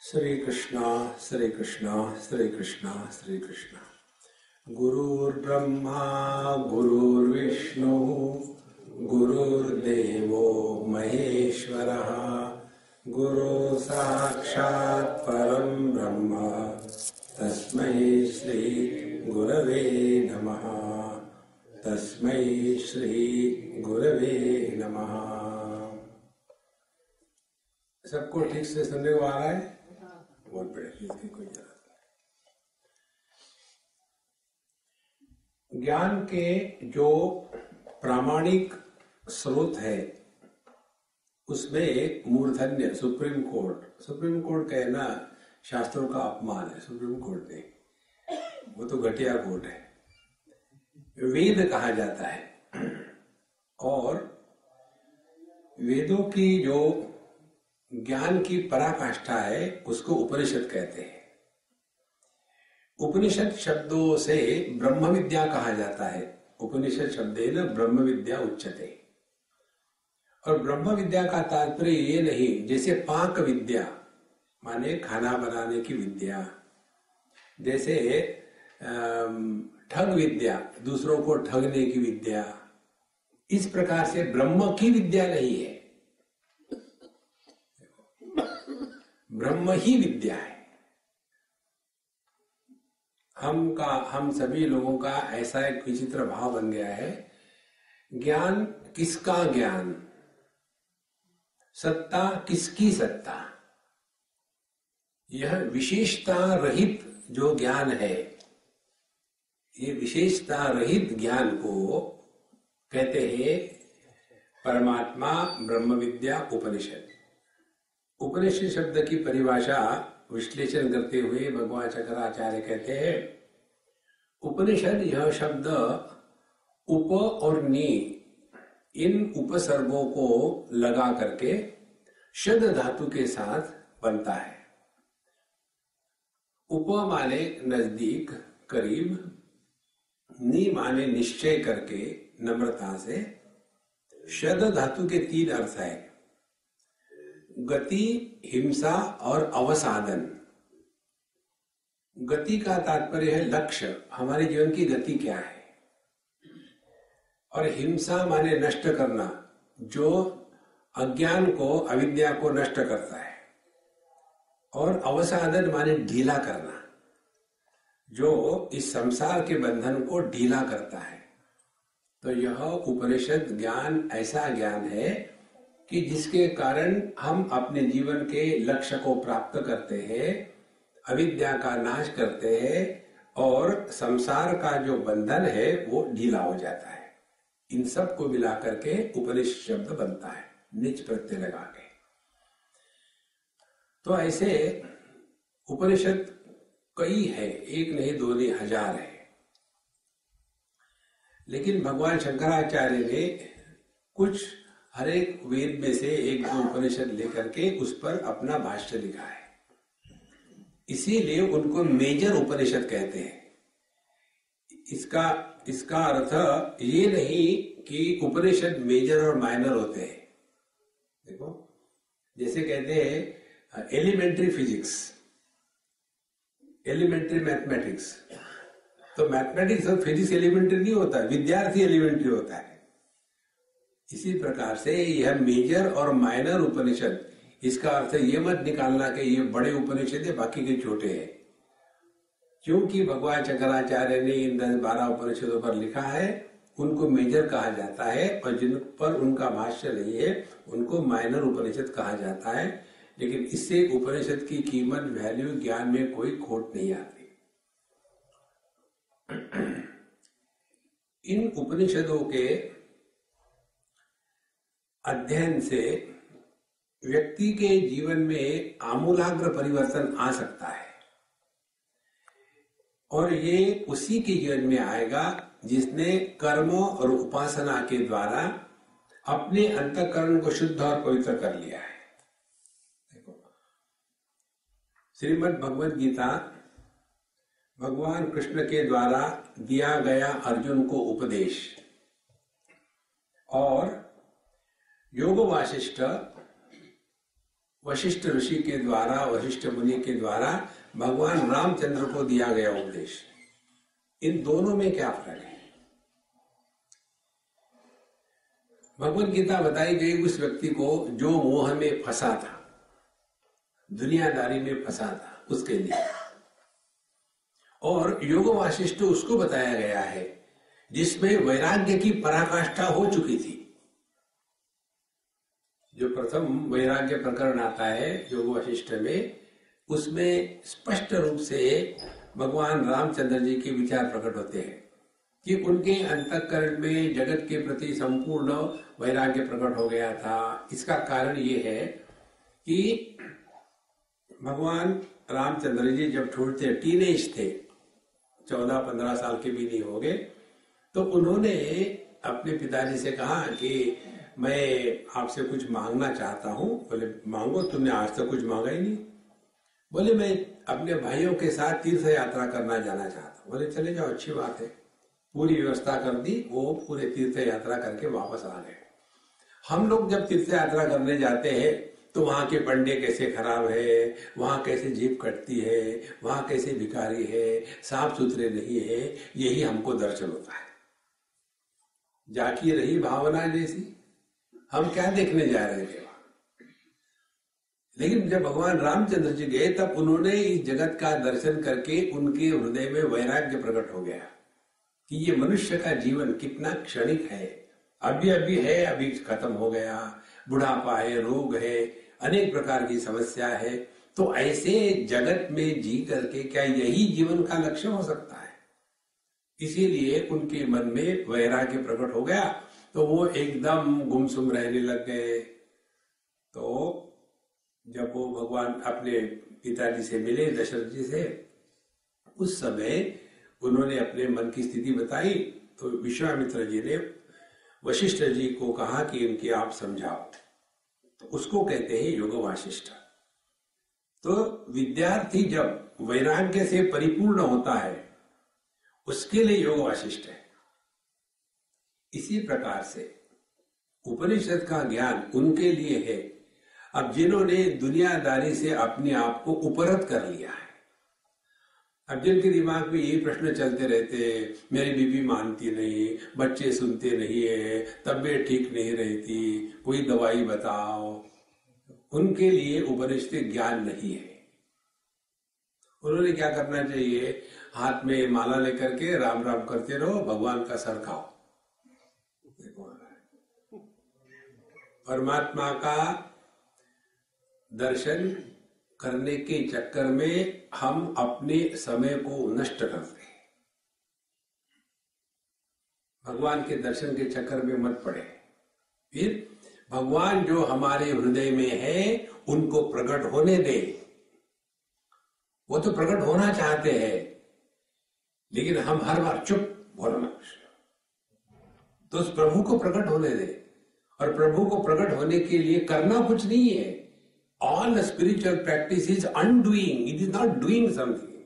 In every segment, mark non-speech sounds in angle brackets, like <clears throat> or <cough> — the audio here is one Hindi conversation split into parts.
श्री कृष्णा श्री कृष्णा श्री कृष्णा श्री कृष्णा गुरुर्ब्रह्मा गुरुर्विष्णु गुरुर्देवो महेश्वरः गुरु साक्षात् परम ब्रह्म तस्मै श्री गुरवे नमः तस्मै श्री गुरवे नमः सबको ठीक से सुनने को आ रहा है? बहुत बड़े इसकी कोई ज़रूरत ज्ञान के जो प्रामाणिक स्रोत है, उसमें एक मूर्धन्य, सुप्रीम कोर्ट। सुप्रीम कोर्ट कहना शास्त्रों का अपमान है, सुप्रीम कोर्ट ने वो तो घटिया कोर्ट है। वेद कहा जाता है। और वेदों की जो ज्ञान की पराकाष्ठा है, उसको उपनिषद कहते हैं। उपनिषद शब्दों से ब्रह्म विद्या कहा जाता है। उपनिषद शब्द है ना ब्रह्म विद्या उच्चते और ब्रह्म विद्या का तात्पर्य ये नहीं, जैसे पाक विद्या, माने खाना बनाने की विद्या, जैसे ठग विद्या, दूसरों को ठगने की विद्या, इस प्रकार से ब्रह्म की विद्या नहीं है। ब्रह्म ही विद्या है। हम का, हम सभी लोगों का ऐसा एक विचित्र भाव बन गया है। ज्ञान किसका ज्ञान? सत्ता किसकी सत्ता? यह विशेषता रहित जो ज्ञान है, ये विशेषता रहित ज्ञान को कहते हैं परमात्मा ब्रह्म विद्या उपनिषद। उपनिषद शब्द की परिभाषा विश्लेषण करते हुए भगवान शंकराचार्य कहते हैं, उपनिषद यह शब्द उप और नी, इन उपसर्गों को लगा करके शद धातु के साथ बनता है। उप माने नज़दीक, करीब, नी माने निश्चय करके, नम्रता से। शद धातु के तीन अर्थ है। गति, हिंसा और अवसाधन गति का तात्पर्य है लक्ष्य। हमारे जीवन की गति क्या है? और हिंसा माने नष्ट करना, जो अज्ञान को, अविद्या को नष्ट करता है। और अवसाधन माने ढीला करना, जो इस संसार के बंधन को ढीला करता है। तो यह उपनिषद ज्ञान, ऐसा ज्ञान है कि जिसके कारण हम अपने जीवन के लक्ष्य को प्राप्त करते हैं, अविद्या का नाश करते हैं और संसार का जो बंधन है वो ढीला हो जाता है। इन सबको मिला करके उपनिषद शब्द बनता है निच प्रत्यय लगा के। तो ऐसे उपनिषद कई है, एक नहीं, दो नहीं, हज़ार है। लेकिन भगवान शंकराचार्य ने कुछ हर एक वेद में से एक दो उपनिषद लेकर के उस पर अपना भाष्य लिखा है। इसीलिए उनको मेजर उपनिषद कहते हैं। इसका इसका अर्थ ये नहीं कि उपनिषद मेजर और माइनर होते हैं। देखो, जैसे कहते हैं, एलिमेंट्री फिजिक्स, एलिमेंट्री मैथमेटिक्स। तो मैथमेटिक्स और फिजिक्स एलिमेंट्री नहीं होता, विद्यार्थी एलिमेंट्री होता है। इसी प्रकार से यह मेजर और माइनर उपनिषद, इसका अर्थ ये मत निकालना कि ये बड़े उपनिषद है, बाकी के छोटे हैं। क्योंकि भगवान शंकराचार्य ने इन दस बारह उपनिषदों पर लिखा है, उनको मेजर कहा जाता है और जिन पर उनका भाष्य नहीं है, उनको माइनर उपनिषद कहा जाता है। लेकिन इससे उपनिषद की कीमत वैल्यू ज्ञान में कोई खोट नहीं आती। <clears throat> इन उपनिषदों के अध्ययन से व्यक्ति के जीवन में आमूलाग्र परिवर्तन आ सकता है। और ये उसी के जीवन में आएगा जिसने कर्मों और उपासना के द्वारा अपने अंतकरण को शुद्ध और पवित्र कर लिया है। देखो, श्रीमद भगवद गीता भगवान कृष्ण के द्वारा दिया गया अर्जुन को उपदेश और योग वाशिष्ठ वशिष्ठ ऋषि के द्वारा, वशिष्ठ मुनि के द्वारा भगवान रामचंद्र को दिया गया उपदेश। इन दोनों में क्या फ़र्क है? भगवत गीता बताई गई उस व्यक्ति को जो मोह में फंसा था, दुनियादारी में फंसा था, उसके लिए। और योग वाशिष्ठ उसको बताया गया है, जिसमें वैराग्य की पराकाष्ठा हो चुकी थी। जो प्रथम वैराग्य प्रकरण आता है योग वशिष्ठ में, उसमें स्पष्ट रूप से भगवान रामचंद्र जी के विचार प्रकट होते हैं कि उनके अंतकरण में जगत के प्रति संपूर्ण वैराग्य प्रकट हो गया था। इसका कारण ये है कि भगवान रामचंद्र जी जब छोटे टीनेज थे चौदह पंद्रह साल के भी नहीं हो गए तो उन्होंने अपने पिताजी से कहा कि मैं आपसे कुछ मांगना चाहता हूँ। बोले, मांगो, तुमने आज तक कुछ मांगा ही नहीं। बोले, मैं अपने भाइयों के साथ तीर्थ यात्रा करना जाना चाहता हूँ। बोले, चले जाओ, अच्छी बात है। पूरी व्यवस्था कर दी, वो पूरे तीर्थ यात्रा करके वापस आ गए। हम लोग जब तीर्थ यात्रा करने जाते हैं तो वहाँ के पंडे कैसे खराब है, वहाँ कैसे जीप कटती है, वहाँ कैसे भिकारी है, साफ़ सुथरे नहीं है, यही हमको दर्शन होता है। जाकी रही भावना जैसी। हम क्या देखने जा रहे थे लेकिन जब भगवान रामचंद्र जी गए, तब उन्होंने इस जगत का दर्शन करके उनके हृदय में वैराग्य प्रकट हो गया कि ये मनुष्य का जीवन कितना क्षणिक है। अभी अभी है, अभी खत्म हो गया, बुढ़ापा है, रोग है, अनेक प्रकार की समस्या है। तो ऐसे जगत में जी करके क्या यही जीवन का लक्ष्य हो सकता है? इसीलिए उनके मन में वैराग्य प्रकट हो गया। तो वो एकदम गुमसुम रहने लग गए। तो जब वो भगवान अपने पिताजी से मिले, दशरथ जी से, उस समय उन्होंने अपने मन की स्थिति बताई। तो विश्वामित्र जी ने वशिष्ठ जी को कहा कि इनकी आप समझाओ। तो उसको कहते हैं योग वाशिष्ठ तो विद्यार्थी जब वैराग्य से परिपूर्ण होता है, उसके लिए योग वाशिष्ठ है। इसी प्रकार से उपनिषद का ज्ञान उनके लिए है। अब जिन्होंने दुनियादारी से अपने आप को उपरत कर लिया है, अब जिनके दिमाग में यही प्रश्न चलते रहते हैं, मेरी बीबी मानती नहीं, बच्चे सुनते नहीं है, तबीयत ठीक नहीं रहती, कोई दवाई बताओ, उनके लिए उपनिषद ज्ञान नहीं है। उन्होंने क्या करना चाहिए? हाथ में माला लेकर के राम राम करते रहो, भगवान का सर खाओ। परमात्मा का दर्शन करने के चक्कर में हम अपने समय को नष्ट करते हैं। भगवान के दर्शन के चक्कर में मत पड़े। फिर भगवान जो हमारे हृदय में है, उनको प्रकट होने दे। वो तो प्रकट होना चाहते हैं, लेकिन हम हर बार चुप बोलना तो उस प्रभु को प्रकट होने दे। और प्रभु को प्रकट होने के लिए करना कुछ नहीं है। All spiritual practice is undoing it is not doing something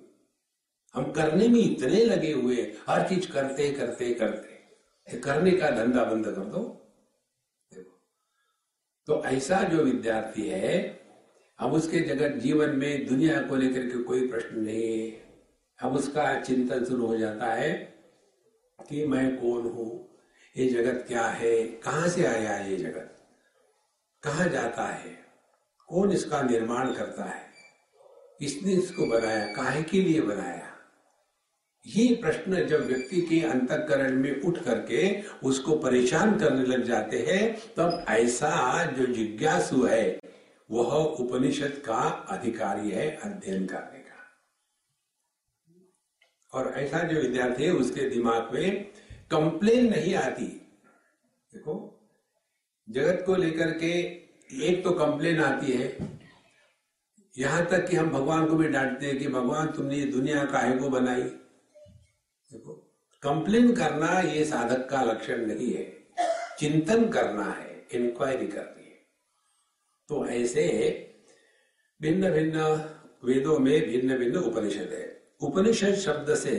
हम करने में इतने लगे हुए हर चीज़ करते करते करते। करने का धंधा बंद कर दो। देखो। तो ऐसा जो विद्यार्थी है, अब उसके जगत जीवन में दुनिया को लेकर के कोई प्रश्न नहीं है। अब उसका चिंतन शुरू हो जाता है कि मैं कौन हूँ? ये जगत क्या है? कहाँ से आया ये जगत? कहा जाता है? कौन इसका निर्माण करता है? किसने इसको बनाया? काहे के लिए बनाया? ये प्रश्न जब व्यक्ति के अंतकरण में उठ करके उसको परेशान करने लग जाते हैं, तब ऐसा जो जिज्ञासु है, वह उपनिषद का अधिकारी है अध्ययन करने का। और ऐसा जो विद्यार्थी है, उसके दिमाग में कंप्लेन नहीं आती। देखो, जगत को लेकर के एक तो कंप्लेन आती है, यहाँ तक कि हम भगवान को भी डांटते हैं कि भगवान तुमने ये दुनिया काहे को बनाई। देखो, कंप्लेन करना ये साधक का लक्षण नहीं है, चिंतन करना है इंक्वायरी करनी है। तो ऐसे भिन्न भिन्न वेदों में भिन्न भिन्न उपनिषद है। उपनिषद शब्द से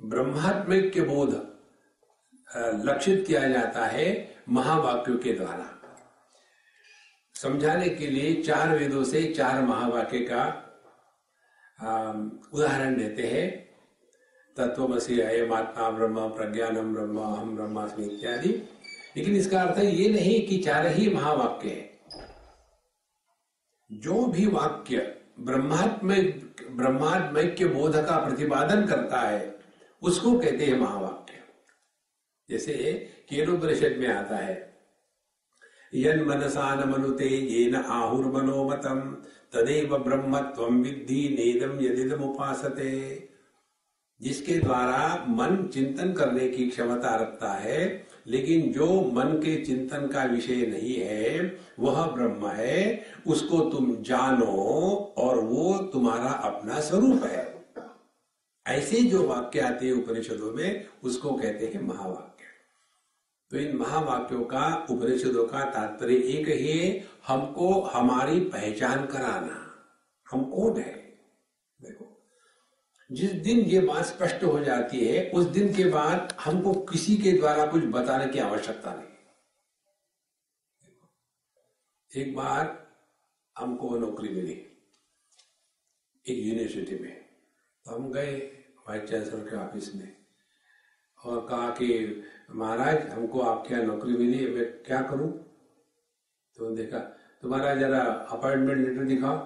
ब्रह्मात्मिक बोध लक्षित किया जाता है महावाक्यों के द्वारा। समझाने के लिए चार वेदों से चार महावाक्य का उदाहरण देते हैं। तत्वमसी अयम आत्मा ब्रह्म प्रज्ञानम ब्रह्म हम ब्रह्मास्मि इत्यादि। लेकिन इसका अर्थ ये नहीं कि चार ही महावाक्य है। जो भी वाक्य ब्रह्मात्म ब्रह्मात्मैक्य बोध का प्रतिपादन करता है, उसको कहते हैं महावाक्य। जैसे केनोपनिषद में आता है। यन मनसा न मनुते ये न आहुर्मनोमतम तदेव ब्रह्मत्व विद्धि नेदम यदिदम उपासते जिसके द्वारा मन चिंतन करने की क्षमता रखता है, लेकिन जो मन के चिंतन का विषय नहीं है, वह ब्रह्म है, उसको तुम जानो और वो तुम्हारा अपना स्वरूप है। ऐसे जो वाक्य आते हैं उपनिषदों में, उसको कहते हैं महावाक्य। तो इन महावाक्यों का, उपनिषदों का तात्पर्य एक ही है, हमको हमारी पहचान कराना। हम कौन है? देखो, जिस दिन ये बात स्पष्ट हो जाती है, उस दिन के बाद हमको किसी के द्वारा कुछ बताने की आवश्यकता नहीं। एक बार हमको नौकरी मिली, एक यूनिवर्सिटी में। तो हम गए वाइस चांसलर के ऑफ़िस में, और कहा कि महाराज, हमको आपके यहाँ नौकरी मिली है मैं क्या करूँ? तो देखा तुम्हारा जरा अपॉइंटमेंट लेटर दिखाओ।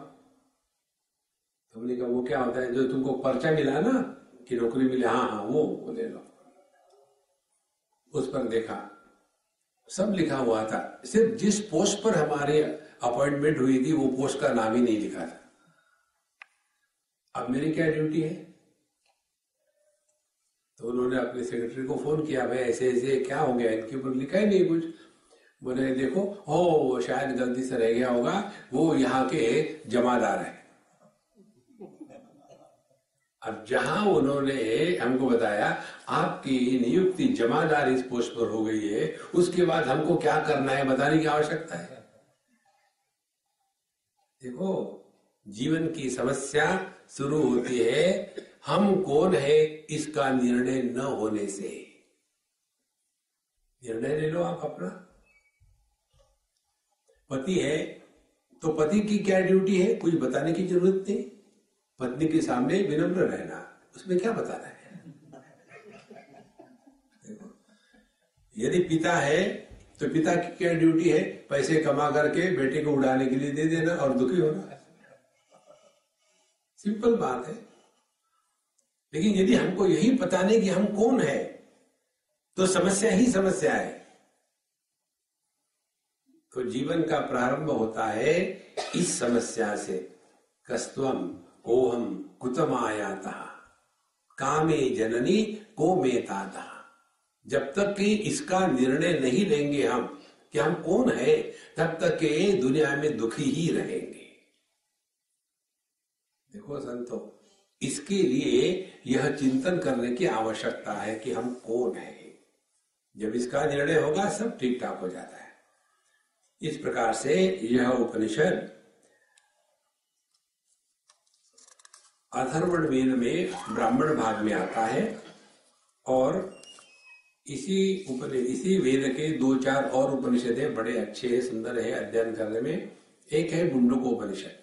हमने कहा, वो क्या होता है? जो तुमको पर्चा मिला ना, कि नौकरी मिली हाँ हाँ वो वो ले लो। उस पर देखा, सब लिखा हुआ था। सिर्फ़ जिस पोस्ट पर हमारे अपॉइंटमेंट हुई थी, वो पोस्ट का नाम ही नहीं लिखा था। अब मेरी क्या ड्यूटी है? तो उन्होंने अपने सेक्रेटरी को फ़ोन किया, भाई, ऐसे ऐसे, क्या हो गया? इनके ऊपर लिखा ही नहीं कुछ. बोले, देखो, ओ शायद गलती से रह गया होगा, वो यहाँ के जमादार है. अब जहाँ उन्होंने हमको बताया, आपकी नियुक्ति जमादार इस पोस्ट पर हो गई है, उसके बाद हमको क्या करना है बताने की आवश्यकता है? देखो, जीवन की समस्या शुरू होती है, हम कौन है इसका निर्णय न होने से। निर्णय ले लो आप अपना। पति है तो पति की क्या ड्यूटी है? कुछ बताने की ज़रूरत नहीं। पत्नी के सामने विनम्र रहना, उसमें क्या बताना है? यदि पिता है तो पिता की क्या ड्यूटी है? पैसे कमा करके बेटे को उड़ाने के लिए दे देना और दुखी होना। सिंपल बात है। लेकिन यदि हमको यही पता नहीं कि हम कौन है तो समस्या ही समस्या है। तो जीवन का प्रारंभ होता है इस समस्या से। कस्तम ओहम कुतमायाता, कामे जननी को मेताता जब तक कि इसका निर्णय नहीं लेंगे हम कि हम कौन है, तब तक के दुनिया में दुखी ही रहेंगे। देखो संतो इसके लिए यह चिंतन करने की आवश्यकता है कि हम कौन है। जब इसका निर्णय होगा, सब ठीक ठाक हो जाता है। इस प्रकार से यह उपनिषद अथर्वण वेद में ब्राह्मण भाग में आता है और इसी उपनिषद इसी वेद के दो चार और उपनिषद है बड़े अच्छे, सुंदर है, अध्ययन करने में। एक है मुंडकोपनिषद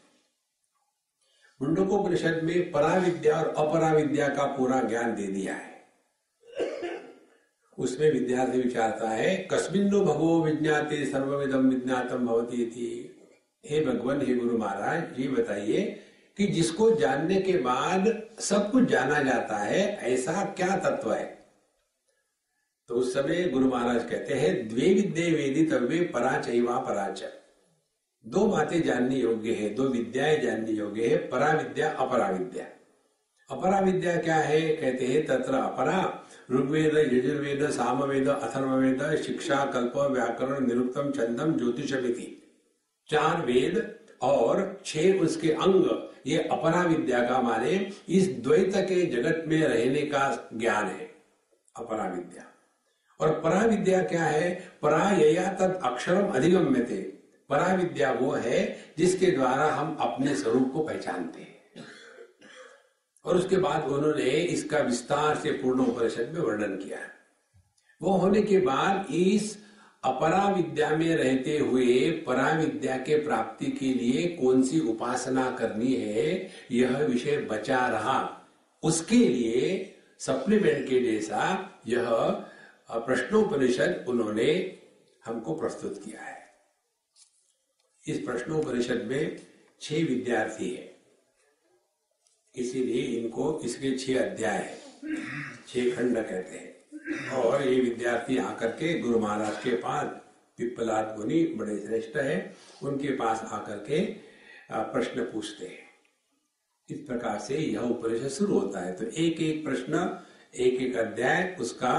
मुंडकोपनिषद में पराविद्या और अपराविद्या का पूरा ज्ञान दे दिया है। उसमें विद्यार्थी विचारता है, कस्मिन्नो भगवो विज्ञाते सर्वविदम विज्ञातम भवती थी हे भगवान, हे गुरु महाराज, ये बताइए कि जिसको जानने के बाद सब कुछ जाना जाता है, ऐसा क्या तत्व है? तो उस समय गुरु महाराज कहते हैं, द्वे विद्य वेदी तव्य पराच पराच दो बातें जाननी योग्य है, दो विद्याएँ जाननी योग्य है परा विद्या अपरा विद्या अपरा विद्या क्या है? कहते हैं तत्र अपरा, ऋग्वेद, यजुर्वेद, सामवेद, अथर्ववेद, शिक्षा, कल्प, व्याकरण, निरुक्तम, छंदम, ज्योतिषमिति। चार वेद और छह उसके अंग, ये अपरा विद्या का माने, इस द्वैत के जगत में रहने का ज्ञान है अपरा विद्या और परा विद्या क्या है? परा यया तद अक्षरम अधिगम्य थे परा विद्या वो है जिसके द्वारा हम अपने स्वरूप को पहचानते हैं। और उसके बाद उन्होंने इसका विस्तार से पूर्ण उपनिषद में वर्णन किया वो होने के बाद इस अपरा विद्या में रहते हुए परा विद्या के प्राप्ति के लिए कौन सी उपासना करनी है, यह विषय बचा रहा। उसके लिए सप्लीमेंट के जैसा यह प्रश्नोपनिषद उन्होंने हमको प्रस्तुत किया है। इस प्रश्नोपनिषद में छह विद्यार्थी है। इसीलिए इनको इसके छह अध्याय है। छह खंड कहते हैं। और ये विद्यार्थी आकर के गुरु महाराज के पास पिप्पलाद मुनि बड़े श्रेष्ठ है, उनके पास आकर के प्रश्न पूछते हैं। इस प्रकार से यह उपनिषद शुरू होता है। तो एक एक प्रश्न एक एक अध्याय उसका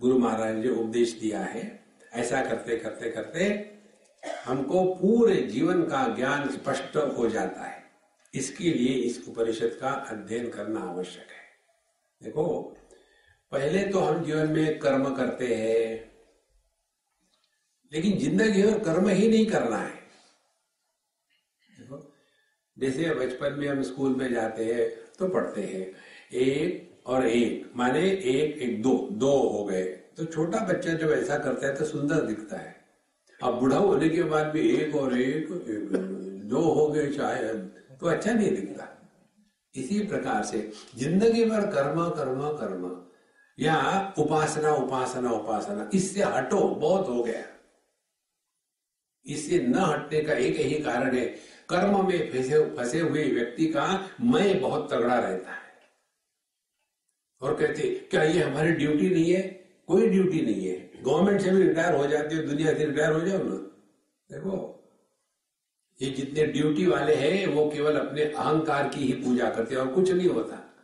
गुरु महाराज ने उपदेश दिया है, ऐसा करते करते करते हमको पूरे जीवन का ज्ञान स्पष्ट हो जाता है। इसके लिए इस उपनिषद का अध्ययन करना आवश्यक है। देखो, पहले तो हम जीवन में कर्म करते हैं, लेकिन ज़िंदगी और कर्म ही नहीं करना है। देखो, जैसे बचपन में हम स्कूल में जाते हैं तो पढ़ते हैं, एक और एक, माने एक एक, दो दो हो गए। तो छोटा बच्चा जब ऐसा करता है तो सुंदर दिखता है। अब बुढ़ा होने के बाद भी एक और एक, दो हो गए शायद तो अच्छा नहीं दिखता। इसी प्रकार से ज़िंदगी भर कर्म कर्म कर्म या उपासना उपासना उपासना इससे हटो बहुत हो गया। इससे न हटने का एक ही कारण है कर्म में फंसे फंसे हुए व्यक्ति का मैं बहुत तगड़ा रहता है। और कहते क्या ये हमारी ड्यूटी नहीं है? कोई ड्यूटी नहीं है। गवर्नमेंट से भी रिटायर हो जाते हो, दुनिया से रिटायर हो जाओ ना। देखो, ये जितने ड्यूटी वाले हैं, वो केवल अपने अहंकार की ही पूजा करते हैं और कुछ नहीं होता।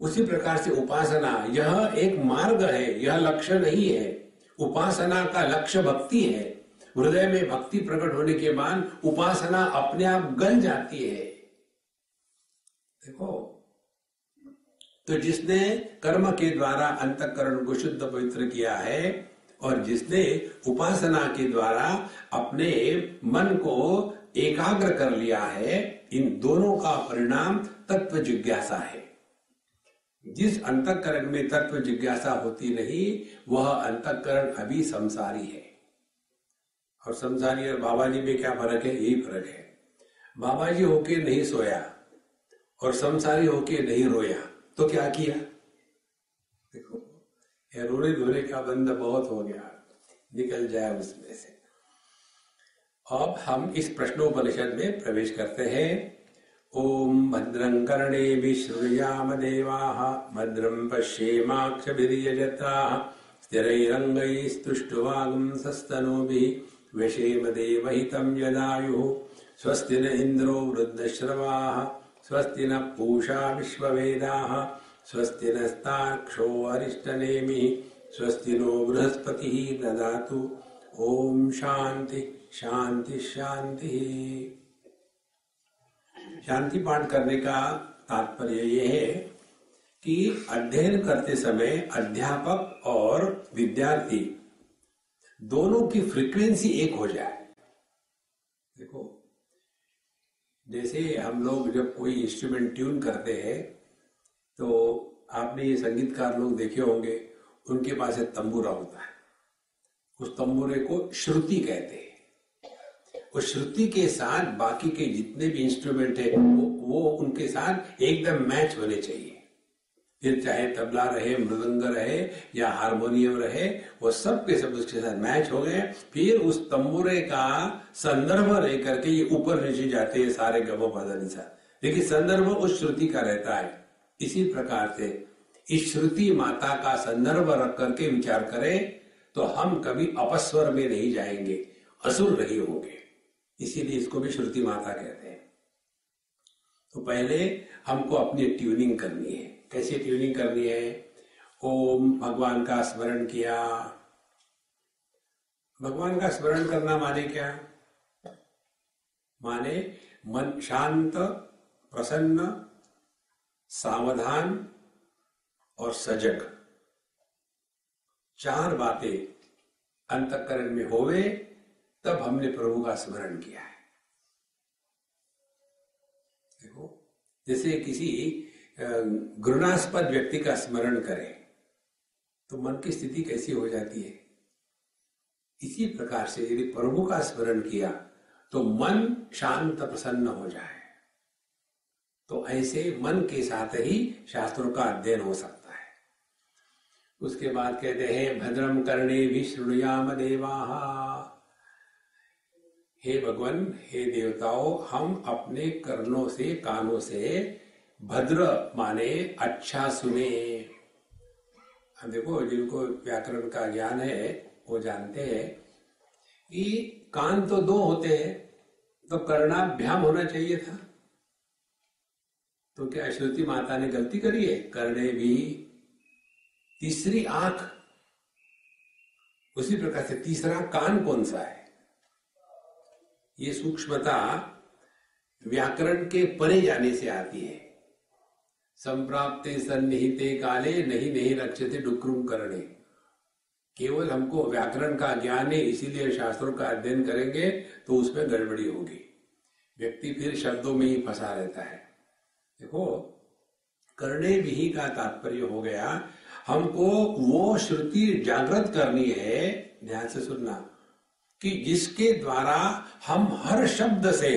उसी प्रकार से उपासना, यह एक मार्ग है, यह लक्ष्य नहीं है। उपासना का लक्ष्य भक्ति है। हृदय में भक्ति प्रकट होने के बाद उपासना अपने आप गल जाती है। देखो तो जिसने कर्म के द्वारा अंतकरण को शुद्ध पवित्र किया है और जिसने उपासना के द्वारा अपने मन को एकाग्र कर लिया है, इन दोनों का परिणाम तत्व जिज्ञासा है। जिस अंतकरण में तत्व जिज्ञासा होती नहीं, वह अंतकरण अभी संसारी है। और संसारी और बाबा जी में क्या फ़र्क है? यही फ़र्क है। बाबा जी होके नहीं सोया और संसारी होके नहीं रोया। तो क्या किया? देखो, ये धोने का बंद बहुत हो गया। निकल जाए उसमें से। अब हम इस प्रश्नोपनिषद में प्रवेश करते हैं। ओम भद्रं कर्णे श्रूयाम देवाः, भद्रं पश्येमाक्षभिर्यजत्राः स्थिरैरङ्गैस्तुष्टुवागुंसस्तनूभिः व्यशेम देवहितं यदायुः, स्वस्ति न इन्द्रो वृद्धश्रवाः। स्वस्ति न पूषा विश्ववेदाः, स्वस्ति नस्ताक्षो अरिष्टनेमिः, स्वस्ति नो बृहस्पतिः ददातु। ॐ शान्ति शान्ति, शान्तिः। शांति पाठ करने का तात्पर्य यह है कि अध्ययन करते समय अध्यापक और विद्यार्थी दोनों की फ्रीक्वेंसी एक हो जाए देखो जैसे हम लोग जब कोई इंस्ट्रूमेंट ट्यून करते हैं तो आपने ये संगीतकार लोग देखे होंगे उनके पास एक तंबूरा होता है। उस तंबूरे को श्रुति कहते हैं। उस श्रुति के साथ बाकी के जितने भी इंस्ट्रूमेंट है वो, वो उनके साथ एकदम मैच होने चाहिए। फिर चाहे तबला रहे, मृदंग रहे या हारमोनियम रहे, वो सब के सब उसके साथ मैच हो गए। फिर उस तंबूरे का संदर्भ लेकर के ये ऊपर नीचे जाते हैं सारे गमो पदा लेकिन संदर्भ उस श्रुति का रहता है। इसी प्रकार से इस श्रुति माता का संदर्भ रख करके विचार करें तो हम कभी अपस्वर में नहीं जाएँगे, असुर नहीं होंगे। इसीलिए इसको भी श्रुति माता कहते हैं। तो पहले हमको अपनी ट्यूनिंग करनी है। कैसे ट्यूनिंग करनी है? ओम भगवान का स्मरण किया। भगवान का स्मरण करना माने क्या? माने मन शांत, प्रसन्न, सावधान और सजग। चार बातें अंतकरण में होवे, तब हमने प्रभु का स्मरण किया है। देखो, जैसे किसी घृणास्पद व्यक्ति का स्मरण करें तो मन की स्थिति कैसी हो जाती है। इसी प्रकार से यदि प्रभु का स्मरण किया तो मन शांत प्रसन्न हो जाए। तो ऐसे मन के साथ ही शास्त्रों का अध्ययन हो सकता है। उसके बाद कहते हैं भद्रम करणे भी श्रृणुयाम देवा। हे भगवान, हे देवताओं, हम अपने कर्णों से, कानों से भद्र माने अच्छा सुने। हम देखो, जिनको व्याकरण का ज्ञान है, वो जानते हैं। कि कान तो दो होते हैं तो कर्णाभ्याम होना चाहिए था। तो क्या श्रुति माता ने गलती करी है? करने भी तीसरी आँख। उसी प्रकार से तीसरा कान कौन सा है? ये सूक्ष्मता व्याकरण के परे जाने से आती है। संप्राप्ते सन्निहिते काले नहीं नहीं रक्षते डुक्रुम करने केवल हमको व्याकरण का ज्ञान है, इसीलिए शास्त्रों का अध्ययन करेंगे तो उसमें गड़बड़ी होगी। व्यक्ति फिर शब्दों में ही फंसा रहता है। देखो करने भी का तात्पर्य हो गया, हमको वो श्रुति जागृत करनी है, ध्यान से सुनना, कि जिसके द्वारा हम हर शब्द से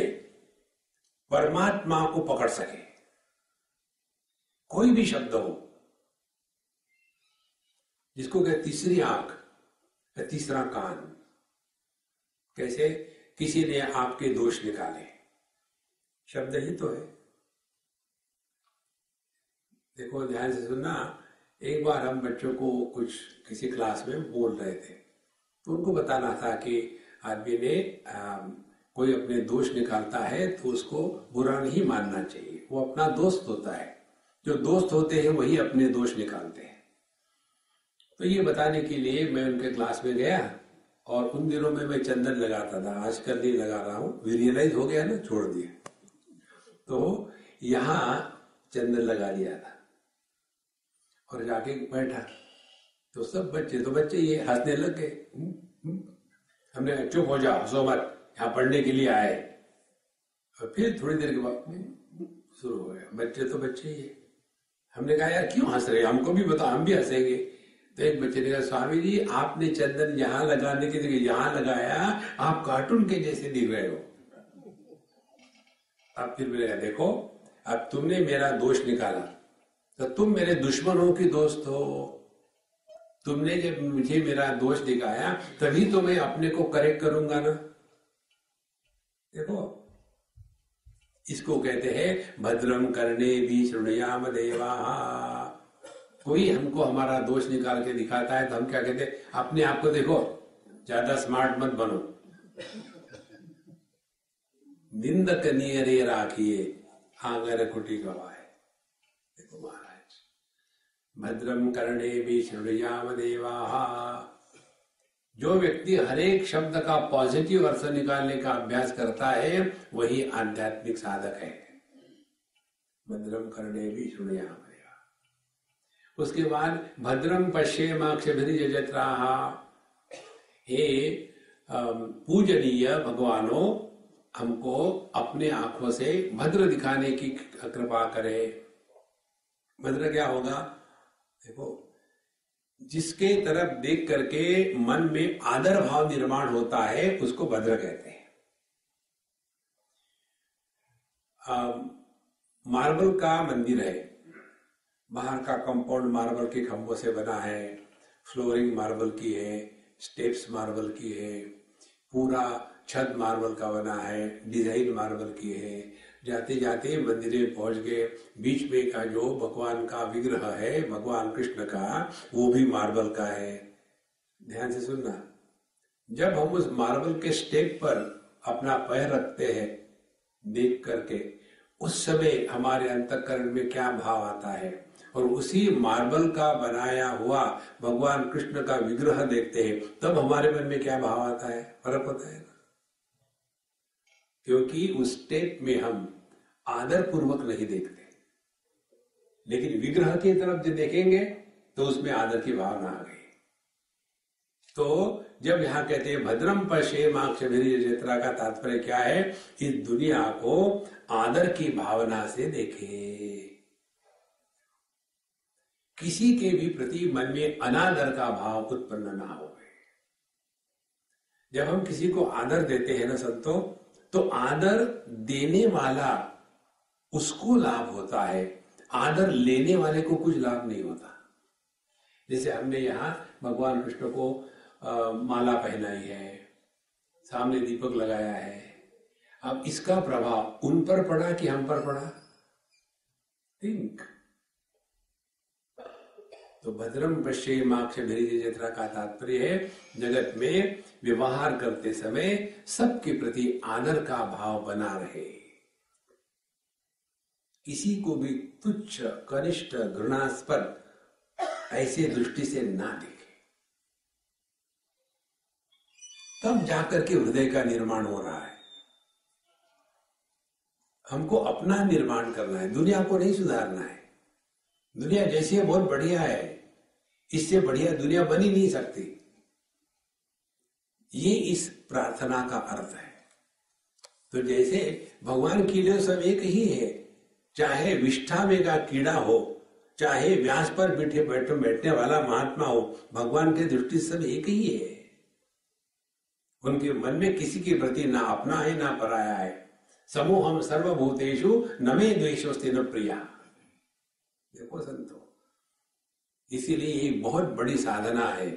परमात्मा को पकड़ सके। कोई भी शब्द हो जिसको कहे तीसरी आँख या तीसरा कान कैसे किसी ने आपके दोष निकाले? शब्द ही तो है। देखो ध्यान से सुनना एक बार हम बच्चों को कुछ किसी क्लास में बोल रहे थे तो उनको बताना था कि आदमी ने आ, कोई अपने दोष निकालता है तो उसको बुरा नहीं मानना चाहिए वो अपना दोस्त होता है। जो दोस्त होते हैं वही अपने दोष निकालते हैं। तो ये बताने के लिए मैं उनके क्लास में गया और उन दिनों में मैं चंदन लगाता था। आजकल नहीं लगा रहा हूँ। रियलाइज़ हो गया ना छोड़ दिया। तो यहाँ चंदन लगा लिया था और जाके बैठा। तो सब बच्चे तो बच्चे ये हंसने लग गए। हम्म, हम्म। हमने चुप हो जाओ हंसो मत यहाँ पढ़ने के लिए आए और फिर थोड़ी देर के बाद हम्म, शुरू हो गया। बच्चे तो बच्चे ही है। हमने कहा, यार, क्यों हंस रहे हमको भी बताओ, हम भी हंसेंगे। तो एक बच्चे ने कहा, स्वामी जी, आपने चंदन यहाँ लगाने की जगह यहाँ लगाया, आप कार्टून के जैसे दिख रहे हो। अब फिर मैंने कहा देखो, अब तुमने मेरा दोष निकाला। तो तुम मेरे दुश्मनों की दोस्त हो। तुमने जब मुझे मेरा दोष दिखाया, तभी तो मैं अपने को करेक्ट करूँगा ना? देखो इसको कहते हैं भद्रम करने भी श्रृणयाम देवा। कोई हमको हमारा दोष निकाल के दिखाता है तो हम क्या कहते हैं, अपने आप को देखो, ज़्यादा स्मार्ट मत बनो। निंदक नियरे राखिए, आंगर कुटी गवाए। देखो महाराज भद्रम करणे भी श्रृणयाम देवा। जो व्यक्ति हर एक शब्द का पॉजिटिव अर्थ निकालने का अभ्यास करता है, वही आध्यात्मिक साधक है। भद्रम करणे भी श्रृणयाम उसके बाद भद्रम पश्ये माक्षभिरी जजत्रा हे पूजनीय भगवानों, हमको अपने आँखों से भद्र दिखाने की कृपा करे। भद्र क्या होगा? देखो जिसके तरफ़ देख करके मन में आदर भाव निर्माण होता है, उसको भद्र कहते हैं। मार्बल का मंदिर है। बाहर का कंपाउंड मार्बल के खंभों से बना है। फ्लोरिंग मार्बल की है स्टेप्स मार्बल की है। पूरा छत मार्बल का बना है डिज़ाइन मार्बल की है। जाते जाते मंदिर में पहुँच गए। बीच में का जो भगवान का विग्रह है, भगवान कृष्ण का, वो भी मार्बल का है। ध्यान से सुनना। जब हम उस मार्बल के स्टेप पर अपना पैर रखते हैं, देख करके, उस समय हमारे अंतकरण में क्या भाव आता है? और उसी मार्बल का बनाया हुआ भगवान कृष्ण का विग्रह देखते हैं, तब हमारे मन में क्या भाव आता है? फ़र्क होता है क्योंकि उस स्टेप में हम आदर पूर्वक नहीं देखते। लेकिन विग्रह की तरफ़ जब देखेंगे तो उसमें आदर की भावना आ गई। तो जब यहाँ कहते हैं, भद्रम पशे माक्षरा का तात्पर्य क्या है? इस दुनिया को आदर की भावना से देखे। किसी के भी प्रति मन में अनादर का भाव उत्पन्न ना हो जब हम किसी को आदर देते हैं ना संतो तो आदर देने वाला उसको लाभ होता है। आदर लेने वाले को कुछ लाभ नहीं होता। जैसे हमने यहाँ भगवान कृष्ण को आ, माला पहनाई है सामने दीपक लगाया है। अब इसका प्रभाव उन पर पड़ा कि हम पर पड़ा? थिंक तो भद्रम पश्चिम माक्ष जत्रा का तात्पर्य है, जगत में व्यवहार करते समय सबके प्रति आदर का भाव बना रहे। किसी को भी तुच्छ, कनिष्ठ, घृणास्पद ऐसे दृष्टि से ना देखे। तब जाकर के हृदय का निर्माण हो रहा है। हमको अपना निर्माण करना है, दुनिया को नहीं सुधारना है। दुनिया जैसी है, बहुत बढ़िया है। इससे बढ़िया दुनिया बनी नहीं सकती। ये इस प्रार्थना का अर्थ है। तो जैसे भगवान की लिए सब एक ही है, चाहे विष्ठा में का कीड़ा हो, चाहे व्यास पर बैठे बैठे बैठने वाला महात्मा हो, भगवान के दृष्टि सब एक ही है। उनके मन में किसी के प्रति ना अपना है, ना पराया है। समूह हम सर्वभूतेशु नमे द्वेशोस्ते न प्रिया। देखो संतो इसीलिए ये बहुत बड़ी साधना है।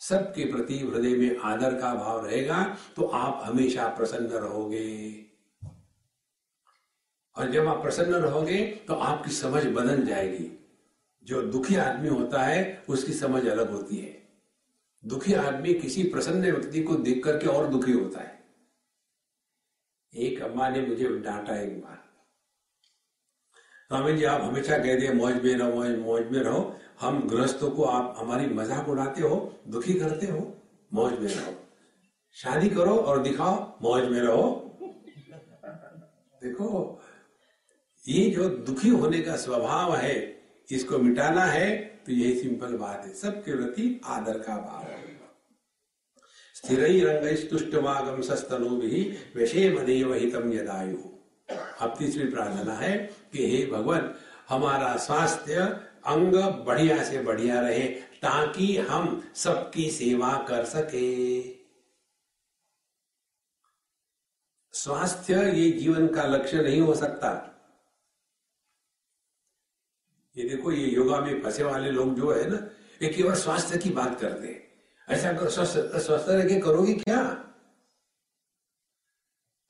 सबके प्रति हृदय में आदर का भाव रहेगा तो आप हमेशा प्रसन्न रहोगे। और जब आप प्रसन्न रहोगे तो आपकी समझ बदल जाएगी। जो दुखी आदमी होता है, उसकी समझ अलग होती है। दुखी आदमी किसी प्रसन्न व्यक्ति को देख करके और दुखी होता है। एक अम्मा ने मुझे डांटा एक बार। स्वामी जी, आप हमेशा कह दिए मौज में रहो, मौज मौज में रहो। हम गृहस्थों को आप हमारी मज़ाक उड़ाते हो, दुखी करते हो, मौज में रहो। शादी करो और दिखाओ, मौज में रहो। देखो, ये जो दुखी होने का स्वभाव है, इसको मिटाना है तो यही सिंपल बात है। सबके प्रति आदर का भाव है। स्थिर रंग तुष्टवागम सस्तनु भी विषय मदेव हितम यदायु। अब तीसरी प्रार्थना है कि हे भगवान, हमारा स्वास्थ्य अंग बढ़िया से बढ़िया रहे ताकि हम सबकी सेवा कर सके। स्वास्थ्य ये जीवन का लक्ष्य नहीं हो सकता। ये देखो, ये योगा में फंसे वाले लोग जो है ना, ये केवल स्वास्थ्य की बात करते ऐसा स्वस्थ स्वस्थ रह के करोगे क्या?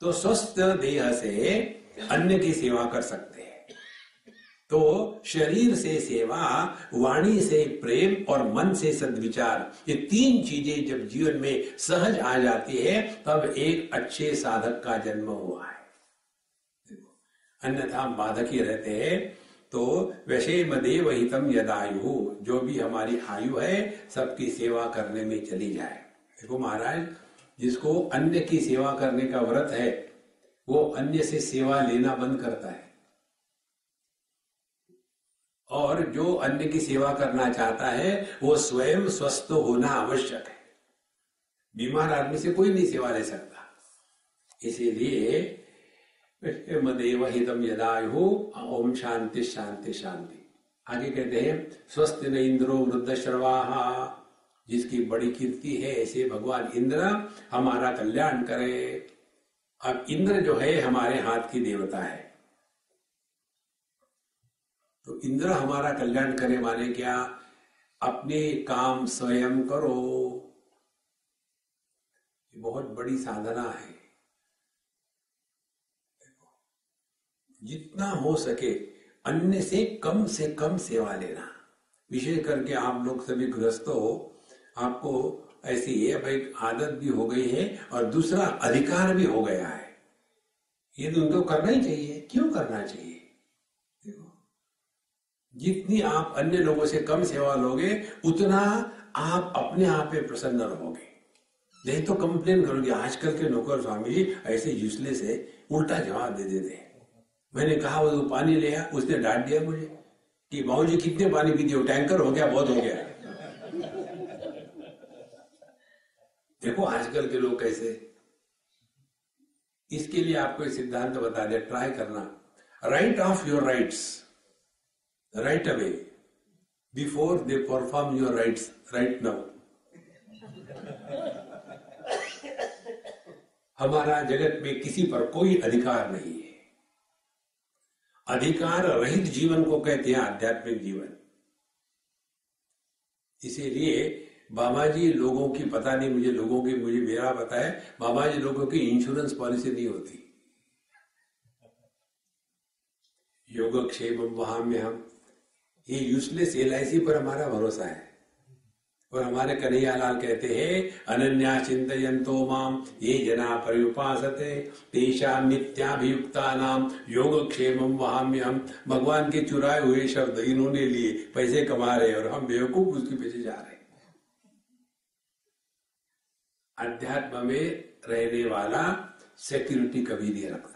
तो स्वस्थ देह से अन्य की सेवा कर सकते हैं। तो शरीर से सेवा, वाणी से प्रेम और मन से सदविचार, ये तीन चीज़ें जब जीवन में सहज आ जाती है, तब एक अच्छे साधक का जन्म हुआ है। अन्यथा बाधक ही रहते हैं। तो वैसे मदेव हितम यदायु, जो भी हमारी आयु है, सबकी सेवा करने में चली जाए। देखो महाराज, जिसको अन्य की सेवा करने का व्रत है, वो अन्य से सेवा लेना बंद करता है। और जो अन्य की सेवा करना चाहता है, वो स्वयं स्वस्थ होना आवश्यक है। बीमार आदमी से कोई नहीं सेवा ले सकता। इसीलिए मदेव हितम यदायु, ओम शांति शांति शांति। आगे कहते हैं, स्वस्थ न इंद्रो वृद्ध श्रवाहा। जिसकी बड़ी कीर्ति है, ऐसे भगवान इंद्र, हमारा कल्याण करे। अब इंद्र जो है, हमारे हाथ की देवता है। तो इंद्र हमारा कल्याण करे माने क्या? अपने काम स्वयं करो। ये बहुत बड़ी साधना है। जितना हो सके अन्य से कम से कम सेवा लेना। विशेष करके आप लोग सभी ग्रस्त हो, आपको ऐसी है, भाई, आदत भी हो गई है और दूसरा अधिकार भी हो गया है। ये तो उनको करना ही चाहिए। क्यों करना चाहिए? जितनी आप अन्य लोगों से कम सेवा लोगे, उतना आप अपने आप पे प्रसन्न रहोगे। नहीं तो कंप्लेन करोगे, आजकल के नौकर स्वामी जी ऐसे यूजलेस है, उल्टा जवाब दे देते हैं। मैंने कहा, वो पानी ले उसने डांट दिया मुझे। कि बाबू जी कितने पानी पीते हो? टैंकर हो गया, बहुत हो गया। देखो, आजकल के लोग कैसे इसके लिए आपको सिद्धांत बता दे ट्राई करना। Write off your rights right away before they perform your rites right now हमारा जगत में किसी पर कोई अधिकार नहीं है। अधिकार रहित जीवन को कहते हैं आध्यात्मिक जीवन। इसीलिए बाबा जी लोगों की, पता नहीं मुझे लोगों की, मुझे मेरा पता है बाबा जी लोगों की इंश्योरेंस पॉलिसी नहीं होती। योगक्षेम वहाँ में हम ये यूजलेस LIC पर हमारा भरोसा है। और हमारे कन्हैया लाल कहते हैं, अनन्या चिंतयंतो माम, ये जना परिपासते, तेषा नित्याभियुक्ता नाम योगक्षेम वहाम्य हम भगवान के चुराए हुए शब्द इन्होंने लिए, पैसे कमा रहे और हम बेवकूफ़ उसके पीछे जा रहे अध्यात्म में रहने वाला सिक्योरिटी कभी नहीं रखता।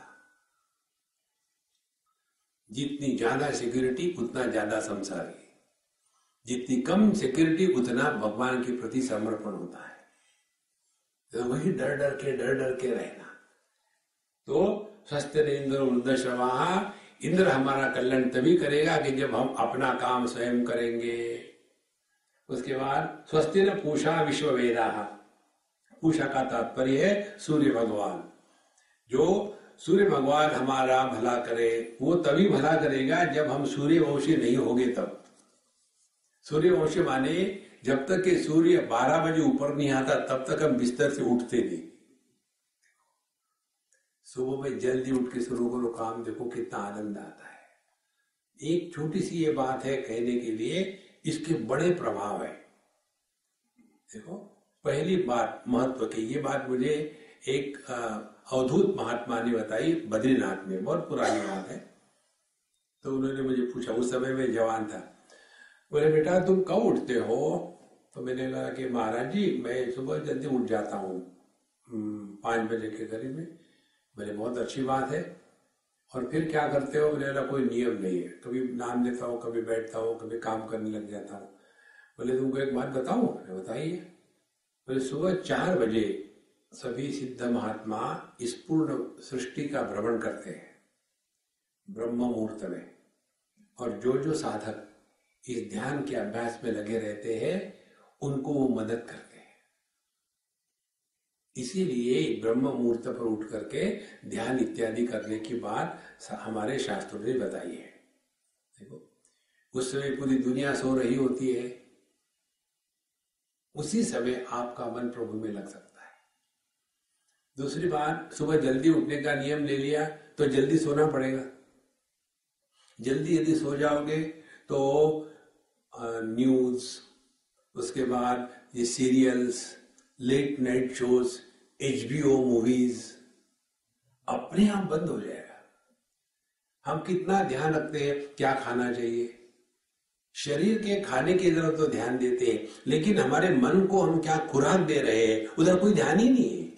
जितनी ज़्यादा सिक्योरिटी उतना ज़्यादा संसारी जितनी कम सिक्योरिटी उतना भगवान के प्रति समर्पण होता है। तो वही डर डर के, डर डर के रहना। तो स्वस्थ इंद्र, वृद्ध इंद्र हमारा कल्याण तभी करेगा कि जब हम अपना काम स्वयं करेंगे। उसके बाद स्वस्थ न पूषा विश्व वेदा पूषा का तात्पर्य है सूर्य भगवान। जो सूर्य भगवान हमारा भला करे, वो तभी भला करेगा जब हम सूर्य वंशी नहीं होंगे तब। सूर्यवंशी माने जब तक के सूर्य बारह बजे ऊपर नहीं आता, तब तक हम बिस्तर से उठते नहीं। सुबह में जल्दी उठ के शुरू करो काम देखो कितना आनंद आता है। एक छोटी सी ये बात है कहने के लिए, इसके बड़े प्रभाव है। देखो, पहली बात महत्व की, ये बात मुझे एक अवधूत महात्मा ने बताई बद्रीनाथ में बहुत पुरानी बात है। तो उन्होंने मुझे पूछा उस समय में जवान था। बोले बेटा तुम कब उठते हो? तो मैंने कहा कि महाराज जी मैं सुबह जल्दी उठ जाता हूँ हम्म, पाँच बजे के करीब में। बोले बहुत अच्छी बात है। और फिर क्या करते हो? मेरा कोई नियम नहीं है। कभी नाम लेता हूँ कभी बैठता हूँ कभी काम करने लग जाता हूँ। बोले तुमको एक बात बताऊ? बताइए। बोले सुबह चार बजे सभी सिद्ध महात्मा इस पूर्ण सृष्टि का भ्रमण करते हैं, ब्रह्म मुहूर्त में। और जो जो साधक इस ध्यान के अभ्यास में लगे रहते हैं, उनको वो मदद करते हैं। इसीलिए ब्रह्म मुहूर्त पर उठ करके ध्यान इत्यादि करने की बात हमारे शास्त्रों ने बताई है। देखो, उस समय पूरी दुनिया सो रही होती है। उसी समय आपका मन प्रभु में लग सकता है। दूसरी बात, सुबह जल्दी उठने का नियम ले लिया तो जल्दी सोना पड़ेगा। जल्दी यदि सो जाओगे तो न्यूज़ उसके बाद ये serials late night shows HBO movies अपने आप बंद हो जाएगा। हम कितना ध्यान रखते हैं, क्या खाना चाहिए। शरीर के खाने की तरफ़ तो ध्यान देते हैं, लेकिन हमारे मन को हम क्या खुराक दे रहे हैं, उधर कोई ध्यान ही नहीं है।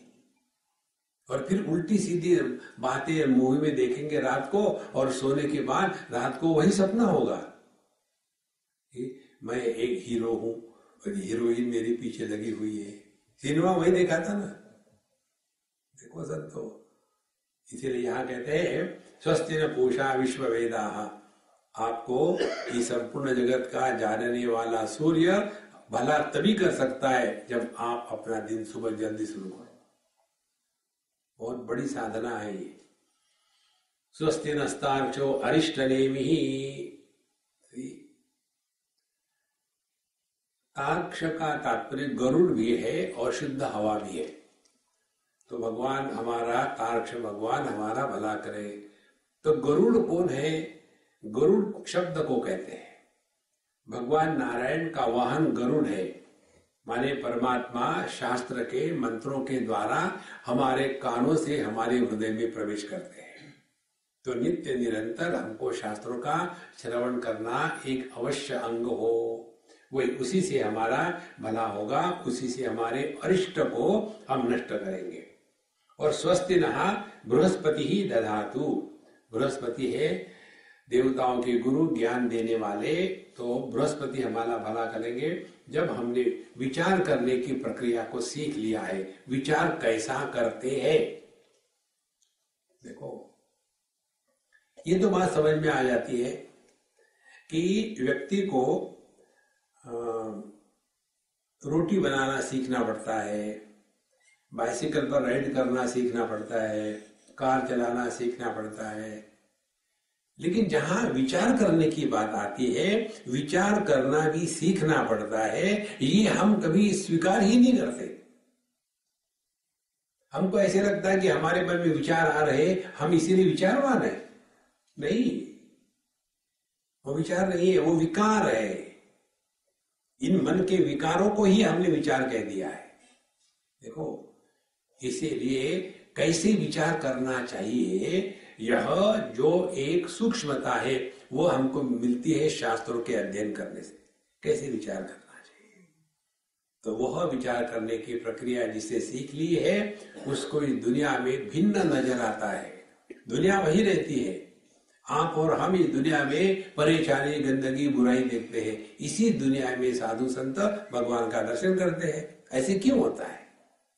और फिर उल्टी सीधी बातें मूवी में देखेंगे रात को और सोने के बाद रात को वही सपना होगा। मैं एक हीरो हूँ और हीरोइन मेरे पीछे लगी हुई है। सिनेमा वही देखा था ना? देखो सर तो। इसीलिए यहाँ कहते हैं स्वस्थ न पूषा विश्व वेदा आपको ये संपूर्ण जगत का जानने वाला सूर्य भला तभी कर सकता है जब आप अपना दिन सुबह जल्दी शुरू करो। बहुत बड़ी साधना है ये। स्वस्थ नस्ताक्षो अरिष्ट नेमी तार्क्ष का तात्पर्य गरुड़ भी है और शुद्ध हवा भी है। तो भगवान हमारा तार्क्ष भगवान हमारा भला करे। तो गरुड़ कौन है? गरुड़ शब्द को कहते हैं। भगवान नारायण का वाहन गरुड़ है। माने परमात्मा शास्त्र के मंत्रों के द्वारा हमारे कानों से हमारे हृदय में प्रवेश करते हैं। तो नित्य निरंतर हमको शास्त्रों का श्रवण करना एक अवश्य अंग हो। वही उसी से हमारा भला होगा, उसी से हमारे अरिष्ट को हम नष्ट करेंगे। और स्वस्थ नहा बृहस्पति ही दधातु। बृहस्पति है देवताओं के गुरु ज्ञान देने वाले तो बृहस्पति हमारा भला करेंगे। जब हमने विचार करने की प्रक्रिया को सीख लिया है, विचार कैसा करते हैं? देखो, ये तो बात समझ में आ जाती है कि व्यक्ति को रोटी बनाना सीखना पड़ता है, बाइसिकल पर राइड करना सीखना पड़ता है, कार चलाना सीखना पड़ता है लेकिन जहाँ विचार करने की बात आती है, विचार करना भी सीखना पड़ता है, ये हम कभी स्वीकार ही नहीं करते। हमको ऐसे लगता है कि हमारे मन में विचार आ रहे, हम इसीलिए विचारवान है। नहीं। वो विचार नहीं है, वो विकार है। इन मन के विकारों को ही हमने विचार कह दिया है। देखो, इसीलिए कैसे विचार करना चाहिए यह जो एक सूक्ष्मता है, वो हमको मिलती है शास्त्रों के अध्ययन करने से। कैसे विचार करना चाहिए? तो वह विचार करने की प्रक्रिया जिसे सीख ली है, उसको इस दुनिया में भिन्न नज़र आता है। दुनिया वही रहती है। आप और हम इस दुनिया में परेशानी, गंदगी, बुराई देखते हैं। इसी दुनिया में साधु संत भगवान का दर्शन करते हैं। ऐसे क्यों होता है?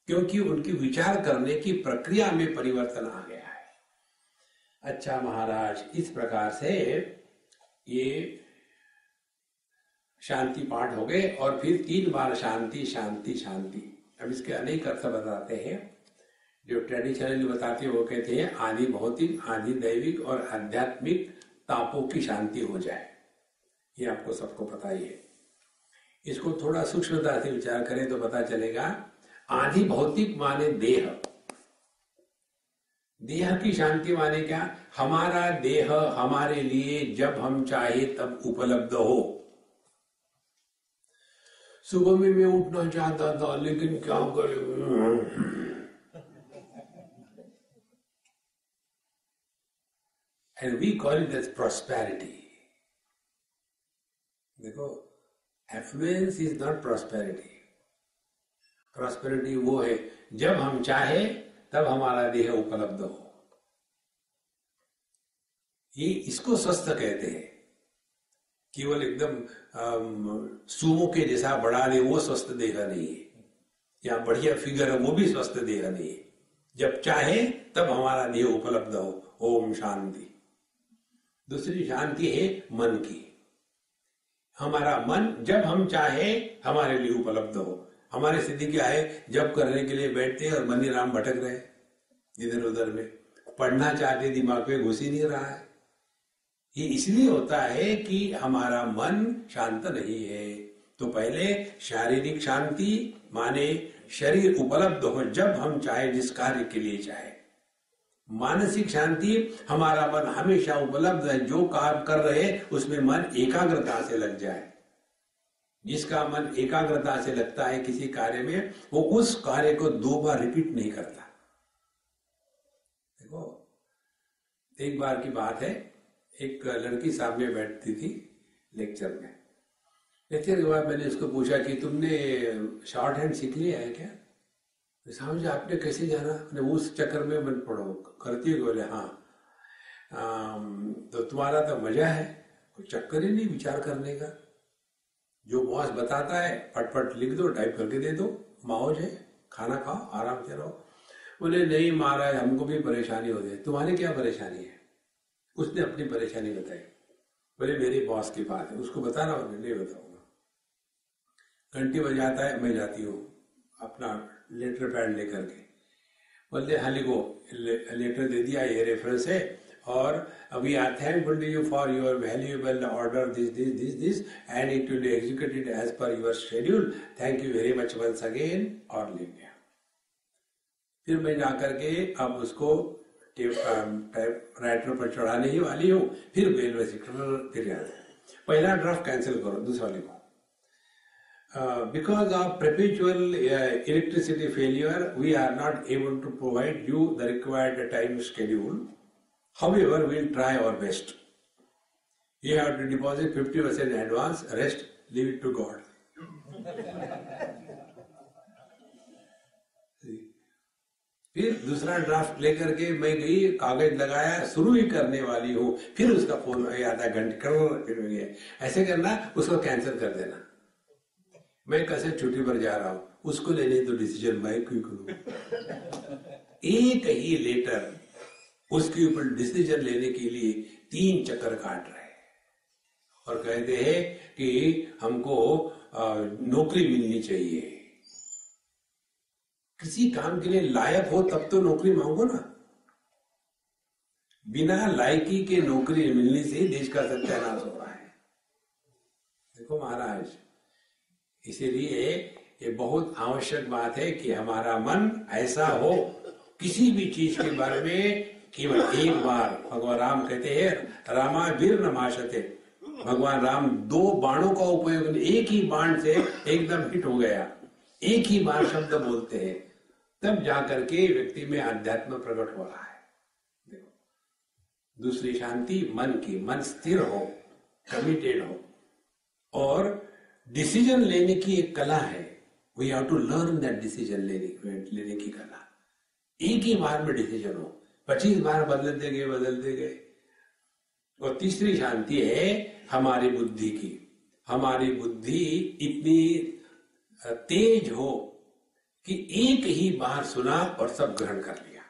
क्योंकि उनकी विचार करने की प्रक्रिया में परिवर्तन आ गया। अच्छा महाराज, इस प्रकार से ये शांति पाठ हो गए और फिर तीन बार शांति शांति शांति। अब इसके अनेक अर्थ बताते हैं। जो ट्रेडिशनली बताते हैं, वो कहते हैं, आदि भौतिक, आदि दैविक और आध्यात्मिक तापों की शांति हो जाए। ये आपको सबको पता ही है। इसको थोड़ा सूक्ष्मता से विचार करें तो पता चलेगा, आदि भौतिक माने देह। देह की शांति माने क्या? हमारा देह हमारे लिए जब हम चाहे तब उपलब्ध हो। सुबह में मैं उठना चाहता था, लेकिन क्या करें? We call it as prosperity. देखो affluence is not prosperity prosperity वो है, जब हम चाहे तब हमारा देह उपलब्ध हो। ये इसको स्वस्थ कहते हैं। केवल एकदम सुमो के जैसा बढ़ा दे वो स्वस्थ देह नहीं है। या बढ़िया फिगर है, वो भी स्वस्थ देह नहीं है। जब चाहे, तब हमारा देह उपलब्ध हो। ओम शांति। दूसरी शांति है मन की। हमारा मन, जब हम चाहे, हमारे लिए उपलब्ध हो। हमारी स्थिति क्या है? जब करने के लिए बैठते और मनी राम भटक रहे इधर उधर में। पढ़ना चाहते, दिमाग में घुस ही नहीं रहा है। ये इसलिए होता है कि हमारा मन शांत नहीं है। तो पहले शारीरिक शांति माने शरीर उपलब्ध हो जब हम चाहे, जिस कार्य के लिए चाहे। मानसिक शांति हमारा मन हमेशा उपलब्ध है। जो काम कर रहे उसमें मन एकाग्रता से लग जाए। जिसका मन एकाग्रता से लगता है किसी कार्य में वो उस कार्य को दो बार रिपीट नहीं करता। देखो एक बार की बात है एक लड़की सामने बैठती थी लेक्चर में। लेक्चर के बाद मैंने उसको पूछा कि तुमने शॉर्ट हैंड सीख लिया है क्या? साहब जी आपने कैसे जाना? मैंने उस चक्कर में मन पढ़ो करती है बोले हाँ। आ, तो तुम्हारा तो मज़ा है कोई चक्कर ही नहीं विचार करने का। जो बॉस बताता है, पटपट लिख दो टाइप करके दे दो मौज है खाना खाओ, आराम से रहो। बोले, नहीं महाराज, हमको भी परेशानी हो जाए। तुम्हारी क्या परेशानी है? उसने अपनी परेशानी बताई। बोले, मेरे बॉस की बात है। उसको बता रहा हूँ नहीं बताऊँगा। घंटी बजाता है, मैं जाती हूँ अपना लेटर पैड लेकर के। बोलते हाँ लिखो। लेटर दे दिया, ये रेफरेंस है। और we are thankful to you for your valuable order this this this this and it will be executed as per your schedule thank you very much once again और लिख गया फिर मैं जाकर के अब उसको राइटर पर चढ़ाने ही वाली हूँ। फिर बेल में फिर पहला ड्राफ्ट कैंसिल करो दूसरा लिखो। because of perpetual uh, electricity failure, we are not able to provide you the required time schedule. However, we'll try our best. You have to deposit 50% in advance, rest, leave it to God. <laughs> फिर दूसरा ड्राफ्ट लेकर के मैं गई कागज़ लगाया शुरू ही करने वाली हूँ। फिर उसका फ़ोन आधा घंटे कर ऐसे करना उसको कैंसिल कर देना। मैं कैसे छुट्टी पर जा रहा हूँ? उसको लेने तो डिसीज़न मैं क्यों करूँ? <laughs> एक ही लेटर उसके ऊपर डिसीज़न लेने के लिए तीन चक्कर काट रहे और कहते हैं कि हमको नौकरी मिलनी चाहिए। किसी काम के लिए लायक हो तब तो नौकरी मांगो ना। बिना लायकी के नौकरी मिलने से देश का सत्यानाश हो रहा है। देखो महाराज, इसीलिए ये बहुत आवश्यक बात है कि हमारा मन ऐसा हो, किसी भी चीज़ के बारे में केवल एक बार भगवान राम कहते हैं, रामा वीर नमाशते। भगवान राम दो बाणों का उपयोग, एक ही बाण से एकदम हिट हो गया। एक ही बार शब्द बोलते हैं। तब जाकर के व्यक्ति में अध्यात्म प्रकट हो रहा है। देखो, दूसरी शांति, मन की, मन स्थिर हो कमिटेड हो। और डिसीज़न लेने की एक कला है। We have to learn that decision लेने लेने की कला। एक ही बार में डिसीज़न हो। पच्चीस बार बदलते गए बदलते गए और तीसरी शांति है हमारी बुद्धि की। हमारी बुद्धि इतनी तेज हो कि एक ही बार सुना और सब ग्रहण कर लिया।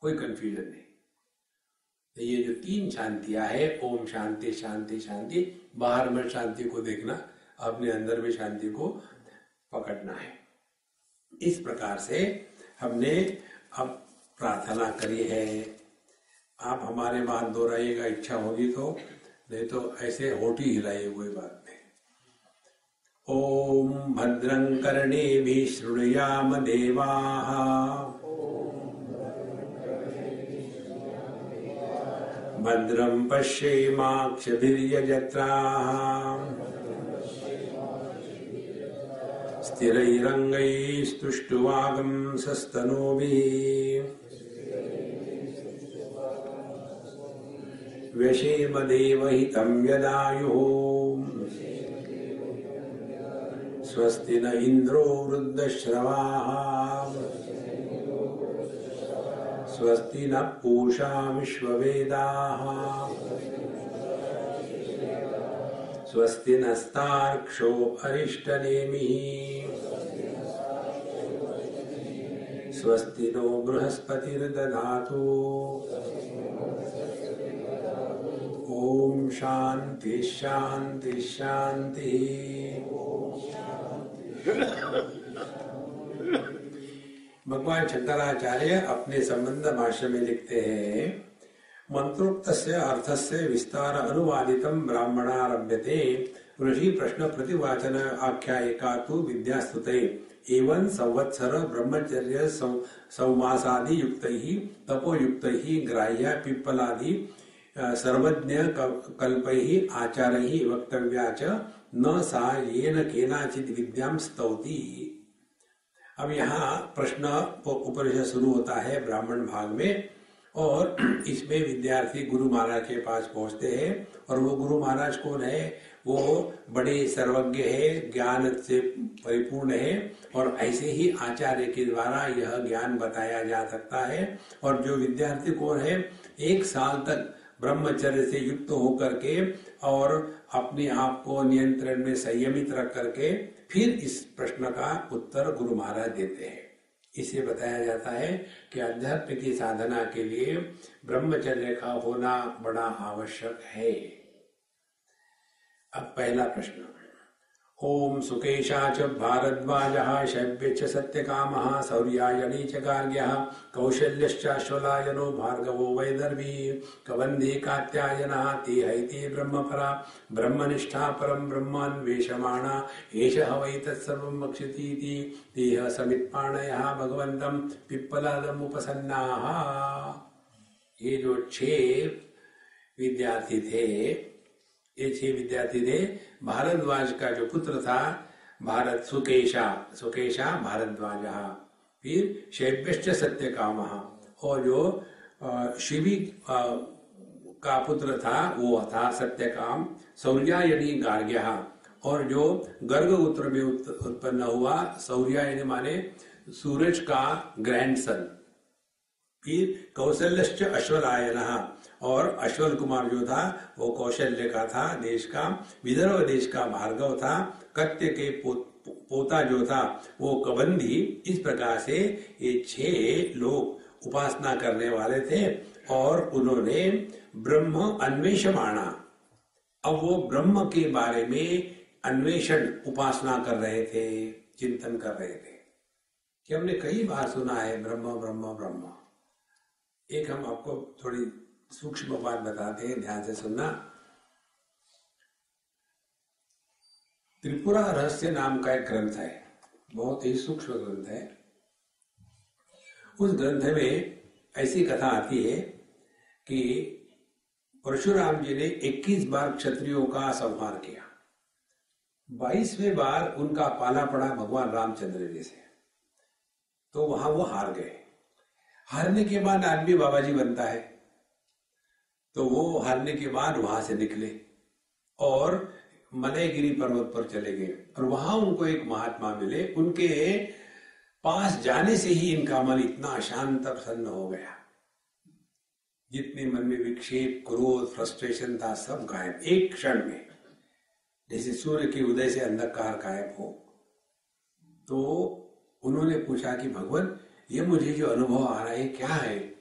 कोई कंफ्यूजन नहीं। तो ये जो तीन शांतियाँ है, ओम शांति शांति शांति, बाहर में शांति को देखना, अपने अंदर में शांति को पकड़ना है। इस प्रकार से हमने अब प्रार्थना करी है। आप हमारे बात दोहराइएगा, इच्छा होगी तो नहीं तो ऐसे होटी हिलाइए कोई बात नहीं। ओम भद्रं कर्णे भी शृणुयाम देवा। भद्रं पश्येमाक्षभिर्यजत्राः। स्थिरैरङ्गैस्तुष्टुवागं सस्तनूभिः। व्यशेम देवहितं यदायुः। स्वस्ति न इन्द्रो वृद्धश्रवाः। स्वस्ति न पूषा विश्ववेदाः। स्वस्ति नस्तार्क्षो अरिष्टनेमिः। स्वस्ति नो बृहस्पतिर्दधातु। ॐ शान्ति शान्ति शान्ति भगवान शंकराचार्य अपने संबंध भाष्य में लिखते हैं मंत्रोक्त अर्थ से विस्तार अनुवादित ब्राह्मणारभ्यते। ऋषि प्रश्न प्रतिवाचन आख्यायिका तो विद्यास्तुत। एवं संवत्सर ब्रह्मचर्य सौमासादि युक्त ही तपोयुक्त, ग्राह्य पिप्पलादि सर्वज्ञ आचार ही वक्तव्या च न सा येन केनाचित विद्याम स्तौति। अब यहाँ प्रश्न उपनिषद शुरू होता है ब्राह्मण भाग में और <clears throat> इसमें विद्यार्थी गुरु महाराज के पास पहुँचते हैं और वो गुरु महाराज कौन है? वो बड़े सर्वज्ञ है, ज्ञान से परिपूर्ण है और ऐसे ही आचार्य के द्वारा यह ज्ञान बताया जा सकता है। और जो विद्यार्थी कौन है? एक साल तक ब्रह्मचर्य से युक्त होकर के और अपने आप को नियंत्रण में संयमित रख करके फिर इस प्रश्न का उत्तर गुरु महाराज देते हैं। इसे बताया जाता है कि अध्यात्म की साधना के लिए ब्रह्मचर्य का होना बड़ा आवश्यक है। अब पहला प्रश्न। ओम सुकेशा च भारद्वाज, शैव्य च सत्यकामः शौर्यायणी च कौशल्यश्चाश्वलायनो भार्गवो वैदर्भी कवन्दी कात्यायनः ते हैते ब्रह्मपरा, ब्रह्मनिष्ठा परं ब्रह्मान्वेषमाणा, एषः वै तत्सर्वं वक्षतीति, तेह समित्पाणयः भगवन्तं पिप्पलादमुपसन्नाः ये जो छह विद्यार्थी थे ये छह विद्यार्थी थे भारद्वाज का जो पुत्र था, भारत सुकेशा। सुकेशा भारद्वाज। फिर शैव्यश्च सत्य काम और जो शिवी का पुत्र था, वो था सत्य काम सौर्यायणी गार्ग्य। और जो गर्ग उत्तर में उत्पन्न हुआ सौर्यायणी माने सूरज का ग्रैंडसन फिर कौशल्यश्च अश्वलायन और अश्वल कुमार जो था वो कौशल्य का था देश का विदर्भ देश का भार्गव था कत्य के पो, पोता जो था वो कबंधी इस प्रकार से ये छह लोग उपासना करने वाले थे और उन्होंने ब्रह्म अन्वेषमाणा अब वो ब्रह्म के बारे में अन्वेषण उपासना कर रहे थे चिंतन कर रहे थे। कि हमने कई बार सुना है ब्रह्म ब्रह्म ब्रह्म। एक हम आपको थोड़ी सूक्ष्म बात बताते हैं, ध्यान से सुनना। त्रिपुरा रहस्य नाम का एक ग्रंथ है, बहुत ही सूक्ष्म ग्रंथ है। उस ग्रंथ में ऐसी कथा आती है कि परशुराम जी ने 21 बार क्षत्रियों का संहार किया। बाईसवें बार उनका पाला पड़ा भगवान रामचंद्र जी से। तो वहाँ वो हार गए। हारने के बाद आदमी बाबा जी बनता है। तो वो हारने के बाद वहाँ से निकले और मलयगिरी पर्वत पर चले गए। और वहाँ उनको एक महात्मा मिले। उनके पास जाने से ही इनका मन इतना शांत प्रसन्न हो गया। जितने मन में विक्षेप, क्रोध, फ्रस्ट्रेशन था, सब गायब। एक क्षण में। जैसे सूर्य के उदय से अंधकार गायब हो। तो उन्होंने पूछा कि, भगवान, ये मुझे जो अनुभव आ रहा है क्या है?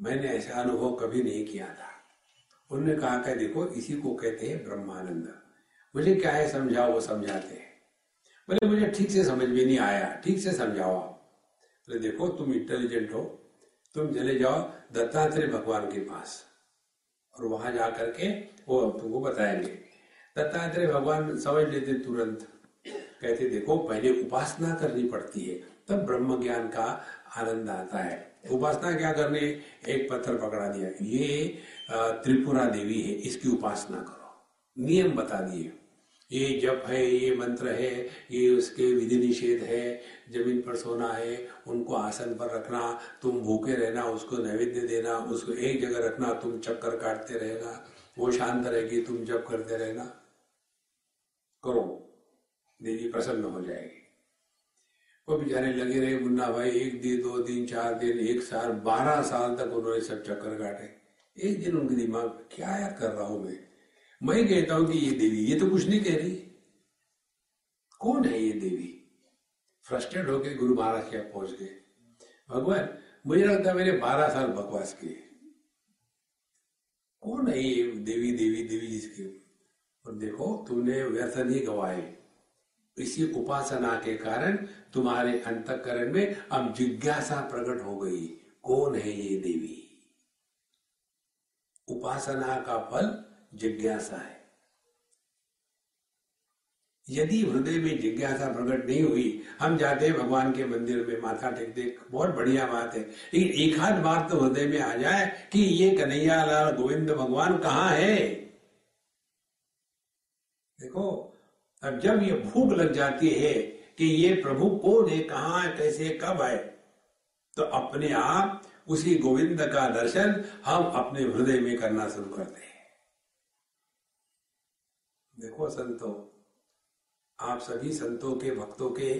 मैंने ऐसा अनुभव कभी नहीं किया था। उन्होंने कहा कि देखो, इसी को कहते हैं ब्रह्मानंद। मुझे क्या है समझाओ, वो समझाते हैं। बोले, मुझे ठीक से समझ में नहीं आया, ठीक से समझाओ। बोले, देखो, तुम इंटेलिजेंट हो, तुम चले जाओ दत्तात्रेय भगवान के पास, और वहाँ जा करके वो तुमको बताएँगे। दत्तात्रेय भगवान समझ लेते तुरंत। कहते, देखो, पहले उपासना करनी पड़ती है, तब ब्रह्म ज्ञान का आनंद आता है। उपासना क्या करनी? एक पत्थर पकड़ा दिया। ये त्रिपुरा देवी है, इसकी उपासना करो। नियम बता दिए। ये जप है, ये मंत्र है, ये उसके विधि निषेध है, ज़मीन पर सोना है, उनको आसन पर रखना, तुम भूखे रहना, उसको नैवेद्य देना, उसको एक जगह रखना, तुम चक्कर काटते रहना, वो शांत रहेगी, तुम जप करते रहना। करो। देवी प्रसन्न हो जाएगी। वो बेचारे लगे रहे, मुन्ना भाई, एक दिन, दो दिन, चार दिन, एक साल, बारह साल तक उन्होंने सब चक्कर काटे। एक दिन उनके दिमाग क्या यार कर रहा हूँ मैं? मैं कहता हूँ कि ये देवी, ये तो कुछ नहीं कह रही। कौन है ये देवी? फ्रस्ट्रेट होके गुरु महाराज के पहुँच गए। भगवान, मुझे लगता है मैंने बारह साल बकवास किए कौन है ये देवी देवी देवी जिसके? और देखो, तुमने व्यर्थ नहीं गवाए। इसी उपासना के कारण तुम्हारे अंतकरण में अब जिज्ञासा प्रकट हो गई, कौन है ये देवी? उपासना का फल जिज्ञासा है। यदि हृदय में जिज्ञासा प्रकट नहीं हुई, हम जाते हैं भगवान के मंदिर में माथा टेकते बहुत बढ़िया बात है। लेकिन एक आध बार तो हृदय में आ जाए कि ये कन्हैया लाल गोविंद भगवान कहाँ है? देखो अब जब ये भूख लग जाती है कि ये प्रभु कौन है, कहा है, कैसे, कब है तो अपने आप उसी गोविंद का दर्शन हम अपने हृदय में करना शुरू करते हैं। देखो संतो, आप सभी संतों के भक्तों के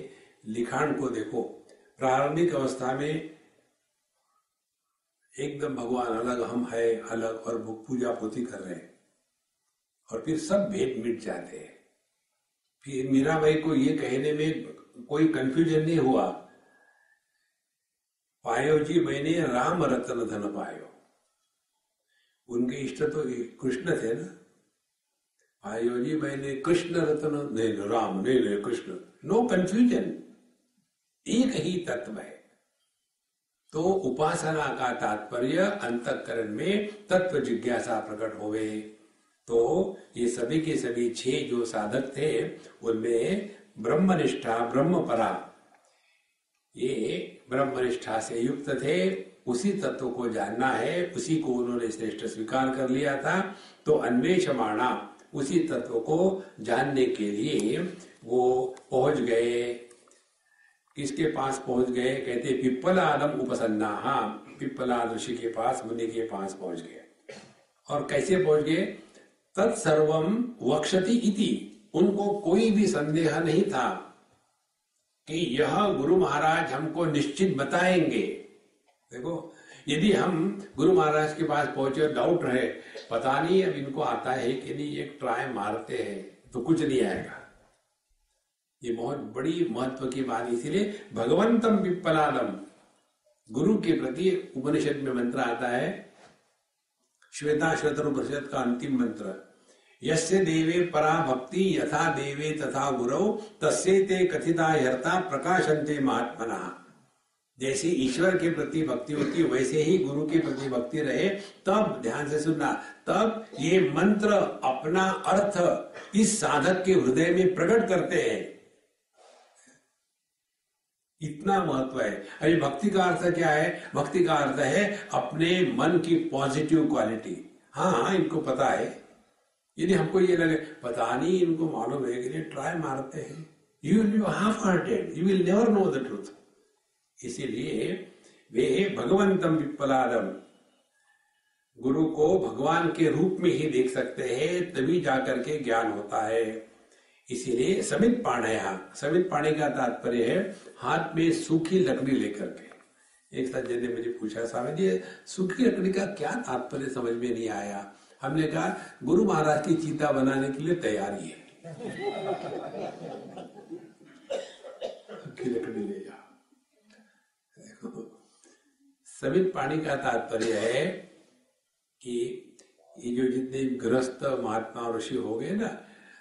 लिखाण को देखो। प्रारंभिक अवस्था में एकदम भगवान अलग, हम है अलग और पूजा पोती कर रहे हैं और फिर सब भेद मिट जाते हैं। फिर मीरा भाई को ये कहने में कोई कंफ्यूजन नहीं हुआ। पायो जी, मैंने राम रतन धन पायो। उनके इष्ट तो कृष्ण थे ना। पायो जी, मैंने कृष्ण रतन, नहीं राम, नहीं नहीं, कृष्ण। नो कंफ्यूजन एक ही तत्व है। तो उपासना का तात्पर्य अंतकरण में तत्व जिज्ञासा प्रकट हो गए तो ये सभी के सभी छह जो साधक थे, उनमें ब्रह्मनिष्ठा ब्रह्म परा ये ब्रह्मनिष्ठा से युक्त थे। उसी तत्व को जानना है, उसी को उन्होंने श्रेष्ठ स्वीकार कर लिया था। तो अन्वेष अन्वेषमाणा, उसी तत्व को जानने के लिए वो पहुँच गए। किसके पास पहुँच गए? कहते, पिप्पलादम उपसन्ना पिप्पला ऋषि के पास, मुनि के पास पहुँच गए। और कैसे पहुँच गए? तत्सर्वम वक्षति इति। उनको कोई भी संदेह नहीं था कि यह गुरु महाराज हमको निश्चित बताएँगे। देखो, यदि हम गुरु महाराज के पास पहुँचे और डाउट रहे, पता नहीं अब इनको आता है कि नहीं एक ट्राई मारते हैं तो कुछ नहीं आएगा। ये बहुत बड़ी महत्व की बात। इसीलिए भगवंतम पिप्पलादम गुरु के प्रति उपनिषद में मंत्र आता है, श्वेता श्वेतर का अंतिम मंत्र। यस्य देवे परा भक्ति यथा देवे तथा गुरौ तस्ते कथिता हर्ता प्रकाशन्ते महात्मना। जैसे ईश्वर के प्रति भक्ति होती है, वैसे ही गुरु के प्रति भक्ति रहे, तब ध्यान से सुनना, तब ये मंत्र अपना अर्थ इस साधक के हृदय में प्रकट करते हैं। इतना महत्व है। अभी भक्ति का अर्थ क्या है? भक्ति का अर्थ है अपने मन की पॉजिटिव क्वालिटी। हाँ हाँ इनको पता है। यदि हमको ये लगे, पता नहीं, इनको मालूम है कि ट्राई मारते हैं। You will be half hearted you will never know the truth इसीलिए वे भगवंतम विप्पलादम, गुरु को भगवान के रूप में ही देख सकते हैं, तभी जाकर के ज्ञान होता है। इसीलिए समित पाणया, समित पाणी का तात्पर्य है, हाथ में सूखी लकड़ी लेकर के। एक सज्जन ने मुझे पूछा, स्वामी जी, सूखी लकड़ी का क्या तात्पर्य समझ में नहीं आया? हमने कहा, गुरु महाराज की चीता बनाने के लिए तैयारी है। लकड़ी ले जा। समित पाणी का तात्पर्य है कि ये जो जितने ग्रस्त महात्मा ऋषि हो गए ना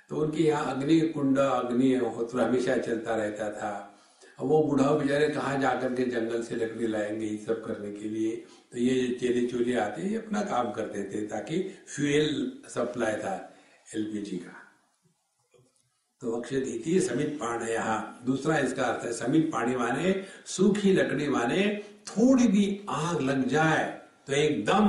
तो उनके यहाँ अग्नि कुंड, अग्नि होत्र हमेशा चलता रहता था। अब वो बूढ़ा बेचारे कहाँ जाकर के जंगल से लकड़ी लाएँगे ये सब करने के लिए? तो ये चेले चूले आते ये अपना काम करते थे ताकि फ्यूल सप्लाई था एलपीजी का। तो अक्षय समित पाणी यहाँ, दूसरा इसका अर्थ है समित पानी माने, सूखी लकड़ी माने, थोड़ी भी आग लग जाए तो एकदम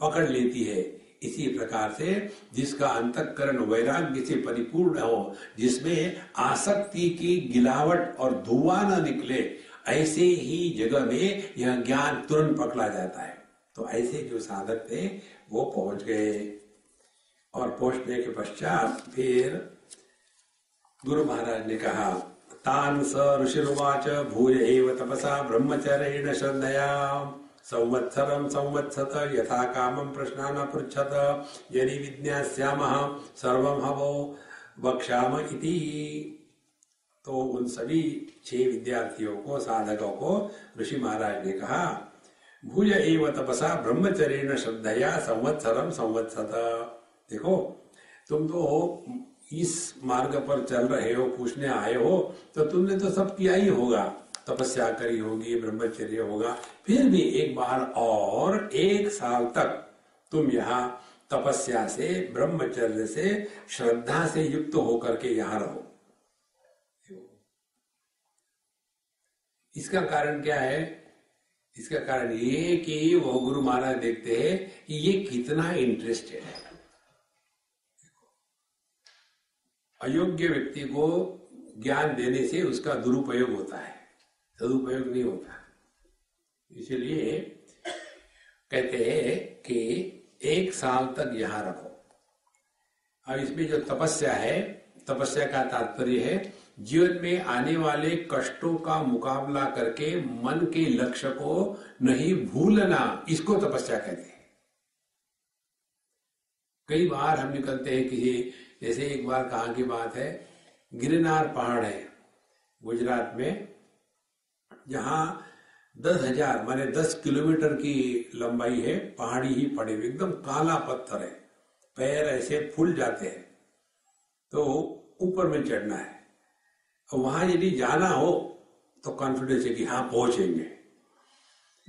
पकड़ लेती है। इसी प्रकार से जिसका अंतकरण वैराग्य से परिपूर्ण हो, जिसमें आसक्ति की गिलावट और धुआँ न निकले, ऐसे ही जगह में यह ज्ञान तुरंत पकड़ा जाता है। तो ऐसे जो साधक थे, वो पहुँच गए। और पहुँचने के पश्चात फिर गुरु महाराज ने कहा, तान स ऋषिर्वाच भूय एव तपसा ब्रह्मचर्येण श्रद्धया संवत्सरम संवत्सत, यथा कामम प्रश्न पृछत यदि विज्ञास्याम, सर्व हवो वक्षाम इति। तो उन सभी छह विद्यार्थियों को, साधकों को, ऋषि महाराज ने कहा भूय एव तपसा ब्रह्मचर्य श्रद्धया संवत्सरम संवत्सत। देखो, तुम तो इस मार्ग पर चल रहे हो, पूछने आए हो तो तुमने तो सब किया ही होगा। तपस्या करी होगी, ब्रह्मचर्य होगा, फिर भी एक बार और एक साल तक तुम यहाँ तपस्या से, ब्रह्मचर्य से, श्रद्धा से युक्त होकर के यहाँ रहो। इसका कारण क्या है? इसका कारण ये कि वो गुरु महाराज देखते हैं कि ये कितना इंटरेस्टेड है। अयोग्य व्यक्ति को ज्ञान देने से उसका दुरुपयोग होता है। सदुपयोग नहीं होता। इसलिए कहते हैं कि एक साल तक यहाँ रखो। अब इसमें जो तपस्या है, तपस्या का तात्पर्य है, जीवन में आने वाले कष्टों का मुकाबला करके मन के लक्ष्य को नहीं भूलना, इसको तपस्या कहते हैं। कई बार हम निकलते हैं किसी जैसे एक बार कहा की बात है, गिरनार पहाड़ है गुजरात में। जहाँ दस हज़ार, माने दस किलोमीटर की लंबाई है, पहाड़ी ही पड़े हुई एकदम काला पत्थर है, पैर ऐसे फूल जाते हैं तो ऊपर में चढ़ना है। और वहाँ यदि जाना हो तो कॉन्फिडेंस है कि हाँ पहुँचेंगे।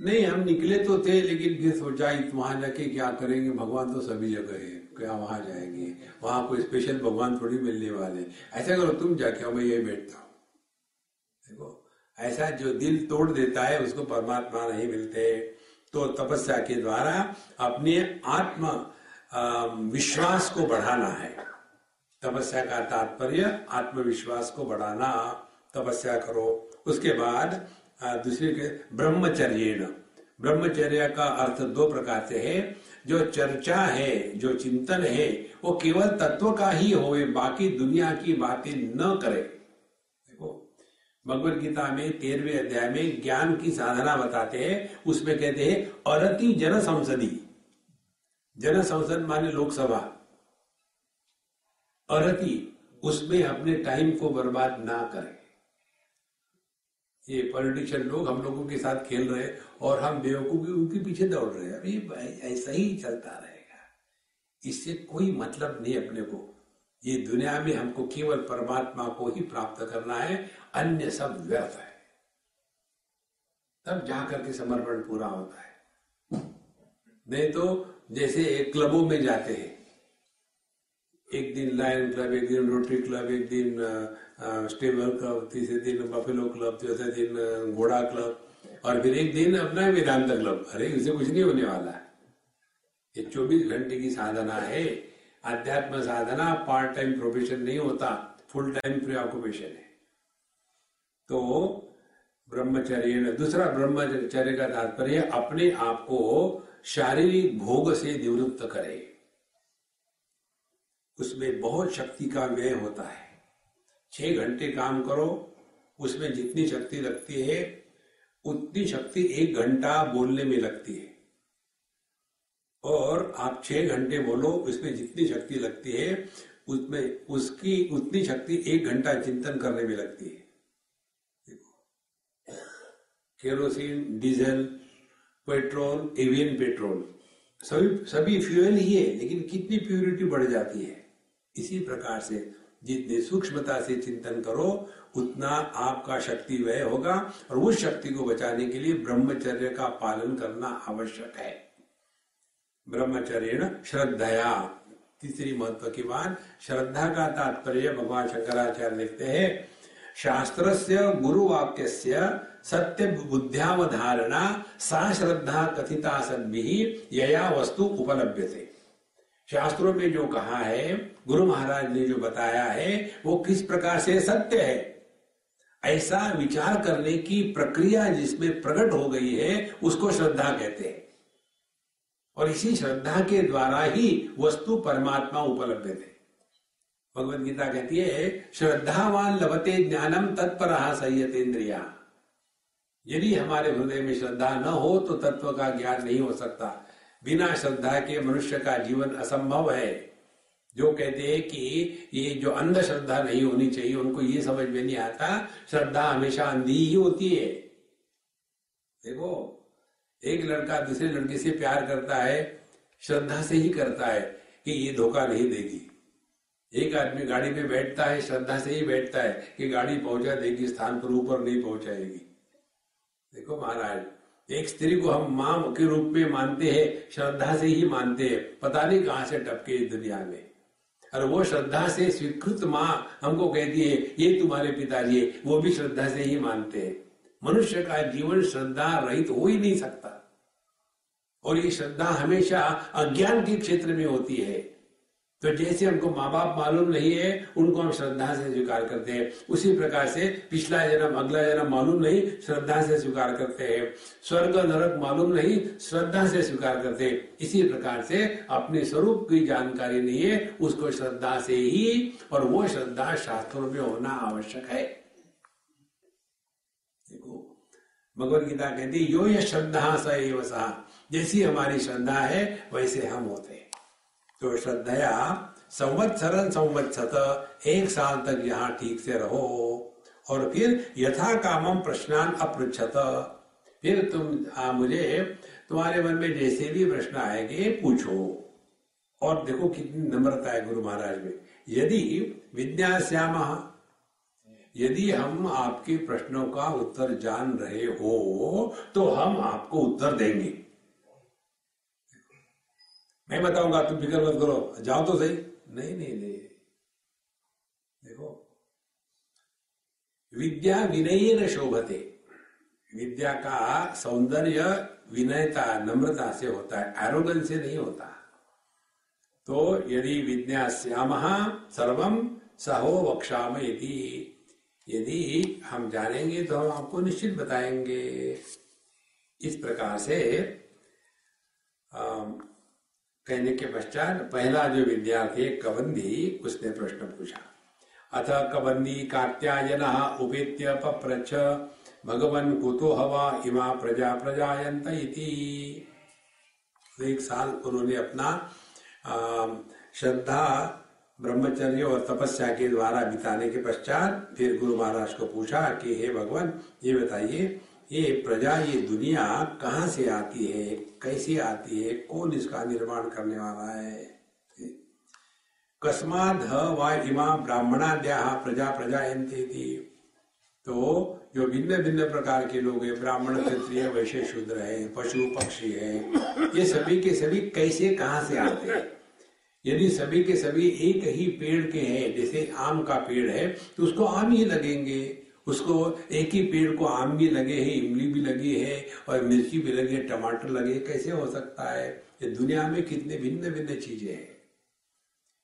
नहीं, हम निकले तो थे, लेकिन फिर सोचा वहाँ जाके क्या करेंगे? भगवान तो सभी जगह है, क्या वहाँ जाएँगे? वहाँ कोई स्पेशल भगवान थोड़ी मिलने वाले ऐसा करो, तुम जाके मैं यही बैठता हूँ। देखो ऐसा जो दिल तोड़ देता है, उसको परमात्मा नहीं मिलते। तो तपस्या के द्वारा अपने आत्म विश्वास को बढ़ाना है। तपस्या का तात्पर्य, आत्मविश्वास को बढ़ाना। तपस्या करो। उसके बाद दूसरे के ब्रह्मचर्य ब्रह्मचर्य का अर्थ दो प्रकार से है। जो चर्चा है, जो चिंतन है, वो केवल तत्व का ही हो बाकी दुनिया की बातें न करे। भगवत गीता में, तेरहवें अध्याय में ज्ञान की साधना बताते हैं। उसमें कहते हैं, अरति जन संसदी जन संसद माने लोकसभा। अरति, उसमें अपने टाइम को बर्बाद ना करें। ये पॉलिटिशियन लोग हम लोगों के साथ खेल रहे और हम बेवकूफ़ी उनके पीछे दौड़ रहे हैं। अभी ऐसा ही चलता रहेगा। इससे कोई मतलब नहीं अपने को। ये दुनिया में हमको केवल परमात्मा को ही प्राप्त करना है, अन्य सब व्यर्थ है। तब जाकर के समर्पण पूरा होता है। नहीं तो जैसे एक क्लबों में जाते हैं, एक दिन लायन क्लब एक दिन रोटरी क्लब एक दिन स्टेबल क्लब तीसरे दिन बफेलो क्लब चौथे दिन घोड़ा क्लब और फिर एक दिन अपना वेदांत क्लब अरे उसे कुछ नहीं होने वाला। ये चौबीस घंटे की साधना है। अध्यात्म साधना पार्ट टाइम प्रोफेशन नहीं होता फुल टाइम प्री ऑक्यूपेशन है। तो ब्रह्मचर्य दूसरा ब्रह्मचर्य का तात्पर्य, अपने आप को शारीरिक भोग से निवृत्त करे। उसमें बहुत शक्ति का व्यय होता है। छह घंटे काम करो, उसमें जितनी शक्ति लगती है, उतनी शक्ति एक घंटा बोलने में लगती है। और आप छह घंटे बोलो, उसमें जितनी शक्ति लगती है, उसमें उसकी उतनी शक्ति एक घंटा चिंतन करने में लगती है। देखो। Kerosene, diesel, petrol, avian petrol, सभी सभी फ्यूल ही है, लेकिन कितनी प्योरिटी बढ़ जाती है? इसी प्रकार से जितनी सूक्ष्मता से चिंतन करो, उतना आपका शक्ति व्यय होगा, और उस शक्ति को बचाने के लिए ब्रह्मचर्य का पालन करना आवश्यक है। ब्रह्मचर्य श्रद्धया। तीसरी महत्व की बात श्रद्धा का तात्पर्य भगवान शंकराचार्य लिखते हैं शास्त्र से गुरुवाक्य सत्य बुद्ध्यावधारणा सा श्रद्धा कथिता सद्भि यया वस्तु उपलब्ध थे शास्त्रों में जो कहा है, गुरु महाराज ने जो बताया है, वो किस प्रकार से सत्य है? ऐसा विचार करने की प्रक्रिया जिसमें प्रकट हो गई है, उसको श्रद्धा कहते हैं। और इसी श्रद्धा के द्वारा ही वस्तु परमात्मा उपलब्ध थे। भगवत गीता कहती है, श्रद्धावान लभते ज्ञानम तत्पर संयतेन्द्रिया। यदि हमारे हृदय में श्रद्धा न हो तो तत्व का ज्ञान नहीं हो सकता। बिना श्रद्धा के मनुष्य का जीवन असंभव है। जो कहते हैं कि ये जो अंधश्रद्धा नहीं होनी चाहिए, उनको ये समझ में नहीं आता, श्रद्धा हमेशा अंधी ही होती है। देखो एक लड़का दूसरे लड़के से प्यार करता है, श्रद्धा से ही करता है कि ये धोखा नहीं देगी। एक आदमी गाड़ी में बैठता है, श्रद्धा से ही बैठता है कि गाड़ी पहुँचा देगी, स्थान पर ऊपर नहीं पहुंचाएगी। देखो महाराज, एक स्त्री को हम माँ के रूप में मानते हैं, श्रद्धा से ही मानते हैं, पता नहीं कहाँ से टपके इस दुनिया में। और वो श्रद्धा से स्वीकृत माँ हमको कहती है, ये तुम्हारे पिताजी है, वो भी श्रद्धा से ही मानते हैं। मनुष्य का जीवन श्रद्धा रहित हो ही नहीं सकता। और ये श्रद्धा हमेशा अज्ञान के क्षेत्र में होती है। तो जैसे हमको माँ बाप मालूम नहीं है, उनको हम श्रद्धा से स्वीकार करते हैं। उसी प्रकार से पिछला जन्म, अगला जन्म मालूम नहीं, श्रद्धा से स्वीकार करते हैं। स्वर्ग नरक मालूम नहीं, श्रद्धा से स्वीकार करते हैं। इसी प्रकार से अपने स्वरूप की जानकारी नहीं है, उसको श्रद्धा से ही और वो श्रद्धा शास्त्रों में होना आवश्यक है देखो भगवत गीता कहती यो ये श्रद्धा सा जैसी हमारी श्रद्धा है वैसे हम होते तो श्रद्धया संवत्सरन संवत्सत एक साल तक यहाँ ठीक से रहो और फिर यथा कामम प्रश्नान अपृछत फिर तुम आ, मुझे तुम्हारे मन में जैसे भी प्रश्न आएँगे पूछो। और देखो कितनी नम्रता है गुरु महाराज में। यदि विद्याश्याम यदि हम आपके प्रश्नों का उत्तर जान रहे हो तो हम आपको उत्तर देंगे। मैं बताऊँगा, तुम फ़िक्र मत करो। जाओ तो सही। नहीं नहीं नहीं। देखो, विद्या विनय न शोभते। विद्या का सौंदर्य विनयता, नम्रता से होता है एरोगन से नहीं होता। तो यदि विद्या श्याम सर्वम सहो वक्षाम यदि यदि हम जानेंगे तो हम आपको निश्चित बताएँगे। इस प्रकार से कहने के पश्चात पहला जो विद्यार्थी कबंदी, उसने प्रश्न पूछा। अथ कबंदी कात्यायन उपेत्य पप्रच भगवन कुतो हवा इमा प्रजा प्रजायंत इति। तो एक साल उन्होंने अपना श्रद्धा ब्रह्मचर्य और तपस्या के द्वारा बिताने के पश्चात फिर गुरु महाराज को पूछा कि, हे भगवान, ये बताइए, ये प्रजा, ये दुनिया कहाँ से आती है? कैसे आती है? कौन इसका निर्माण करने वाला है? कस्माद इमा ब्राह्मणाद्या प्रजा प्रजा थी तो जो भिन्न भिन्न प्रकार के लोग हैं, ब्राह्मण, क्षत्रिय, वैश्य, शूद्र है, पशु, पक्षी है, ये सभी के सभी कैसे, कहाँ से आते हैं? यदि सभी के सभी एक ही पेड़ के हैं, जैसे आम का पेड़ है तो उसको आम ही लगेंगे। उसको एक ही पेड़ को आम भी लगे हैं, इमली भी लगी है, और मिर्ची भी लगी है, टमाटर लगे कैसे हो सकता है? ये दुनिया में कितने भिन्न भिन्न चीज़ें हैं।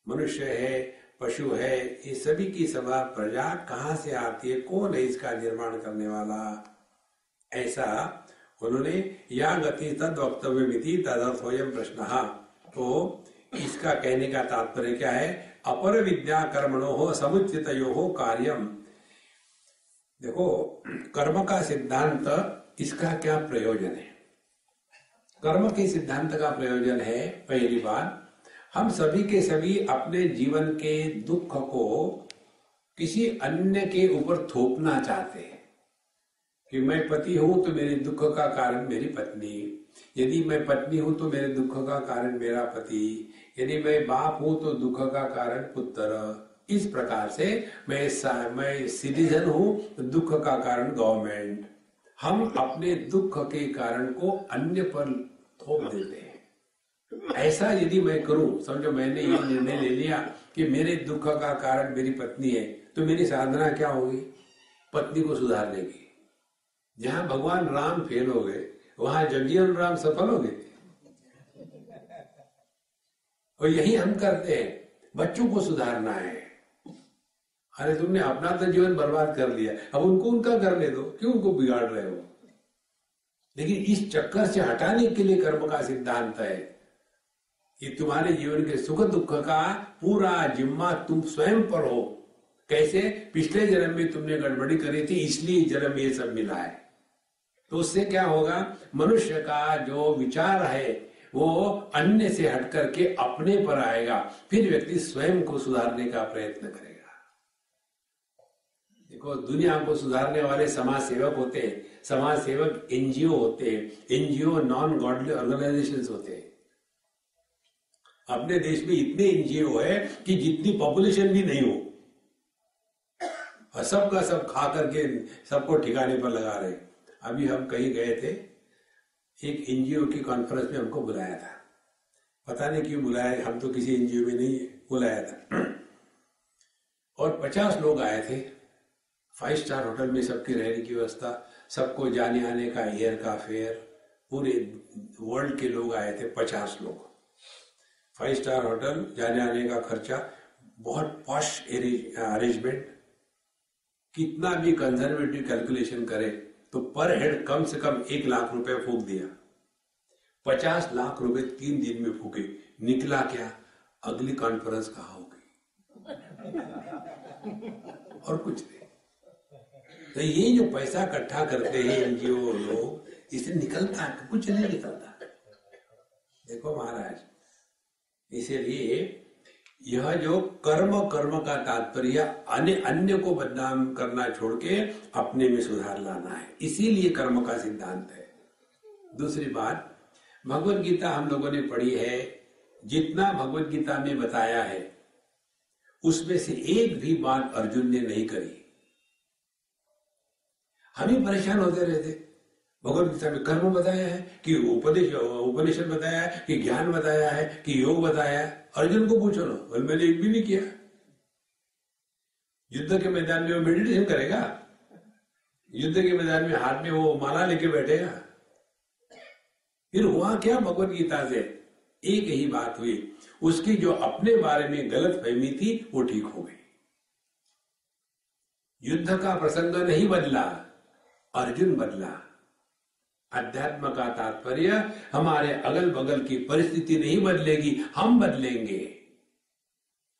मनुष्य है, पशु है, ये सभी की सभा प्रजा कहाँ से आती है? कौन है इसका निर्माण करने वाला? ऐसा उन्होंने या गति तद वक्तव्य मिति तदर्थोयम प्रश्न। तो इसका कहने का तात्पर्य क्या है? अपर विद्या कर्मणो हो समुचित हो कार्यम। देखो, कर्म का सिद्धांत इसका क्या प्रयोजन है? कर्म के सिद्धांत का प्रयोजन है, पहली बात, हम सभी के सभी अपने जीवन के दुख को किसी अन्य के ऊपर थोपना चाहते हैं। कि मैं पति हूँ तो मेरे दुख का कारण मेरी पत्नी। यदि मैं पत्नी हूँ तो मेरे दुख का कारण मेरा पति। यदि मैं बाप हूँ तो दुख का कारण पुत्र। इस प्रकार से मैं मैं सिटीजन हूँ, दुख का कारण गवर्नमेंट। हम अपने दुख के कारण को अन्य पर थोप देते हैं। ऐसा यदि मैं करूँ, समझो मैंने ये निर्णय ले लिया कि मेरे दुख का कारण मेरी पत्नी है तो मेरी साधना क्या होगी? पत्नी को सुधारने की जहाँ भगवान राम फेल हो गए, वहाँ जगजीवन राम सफल हो गए। और यही हम करते हैं। बच्चों को सुधारना है। अरे तुमने अपना तो जीवन बर्बाद कर लिया। अब उनको उनका करने दो। क्यों उनको बिगाड़ रहे हो? लेकिन इस चक्कर से हटाने के लिए कर्म का सिद्धांत है। कि तुम्हारे जीवन के सुख दुख का पूरा जिम्मा तुम स्वयं पर हो। कैसे? पिछले जन्म में तुमने गड़बड़ी करी थी, इसलिए जन्म ये सब मिला है। तो उससे क्या होगा? मनुष्य का जो विचार है वो अन्य से हट करके अपने पर आएगा, फिर व्यक्ति स्वयं को सुधारने का प्रयत्न करेगा। देखो, दुनिया को सुधारने वाले समाज सेवक होते हैं समाज सेवक एनजीओ होते हैं, एनजीओ नॉन गॉडली ऑर्गेनाइजेशन होते हैं। अपने देश में इतने एनजीओ है कि जितनी पॉपुलेशन भी नहीं हो, और सबका सब खा करके सबको ठिकाने पर लगा रहे अभी हम कहीं गए थे एक एनजीओ की कॉन्फ्रेंस में हमको बुलाया था। पता नहीं क्यों बुलाया, हम तो किसी एनजीओ में नहीं, बुलाया था। और पचास लोग आए थे। फाइव स्टार होटल में सबकी रहने की व्यवस्था, सबको जाने आने का एयर का फेयर पूरे वर्ल्ड के लोग आए थे, पचास लोग। फाइव स्टार होटल जाने आने का खर्चा, बहुत पॉश अरेंजमेंट कितना भी कंजर्वेटिव कैलकुलेशन करे तो पर हेड कम से कम एक लाख रुपए फूक दिया। पचास लाख रुपए तीन दिन में फूके। निकला क्या? अगली कॉन्फ्रेंस कहा होगी? और कुछ नहीं। तो ये जो पैसा इकट्ठा करते हैं एनजीओ लोग, इससे निकलता कुछ नहीं निकलता। देखो महाराज, इसीलिए यह जो कर्म कर्म का तात्पर्य अन्य अन्य को बदनाम करना छोड़ के अपने में सुधार लाना है। इसीलिए कर्म का सिद्धांत है। दूसरी बात, भगवत गीता हम लोगों ने पढ़ी है, जितना भगवत गीता में बताया है, उसमें से एक भी बात अर्जुन ने नहीं करी। हम ही परेशान होते रहते। भगवत गीता में कर्म बताया है, कि उपदेश, उपनिषद बताया है, कि ज्ञान बताया है, कि योग बताया है। अर्जुन को पूछो ना बोले मैंने एक भी नहीं किया। युद्ध के मैदान में वो मेडिटेशन करेगा? युद्ध के मैदान में हाथ में वो माला लेके बैठेगा? फिर हुआ क्या भगवत गीता से एक ही बात हुई। उसकी जो अपने बारे में गलत फहमी थी, वो ठीक हो गई। युद्ध का प्रसंग नहीं बदला, अर्जुन बदला। अध्यात्म का तात्पर्य हमारे अगल बगल की परिस्थिति नहीं बदलेगी, हम बदलेंगे।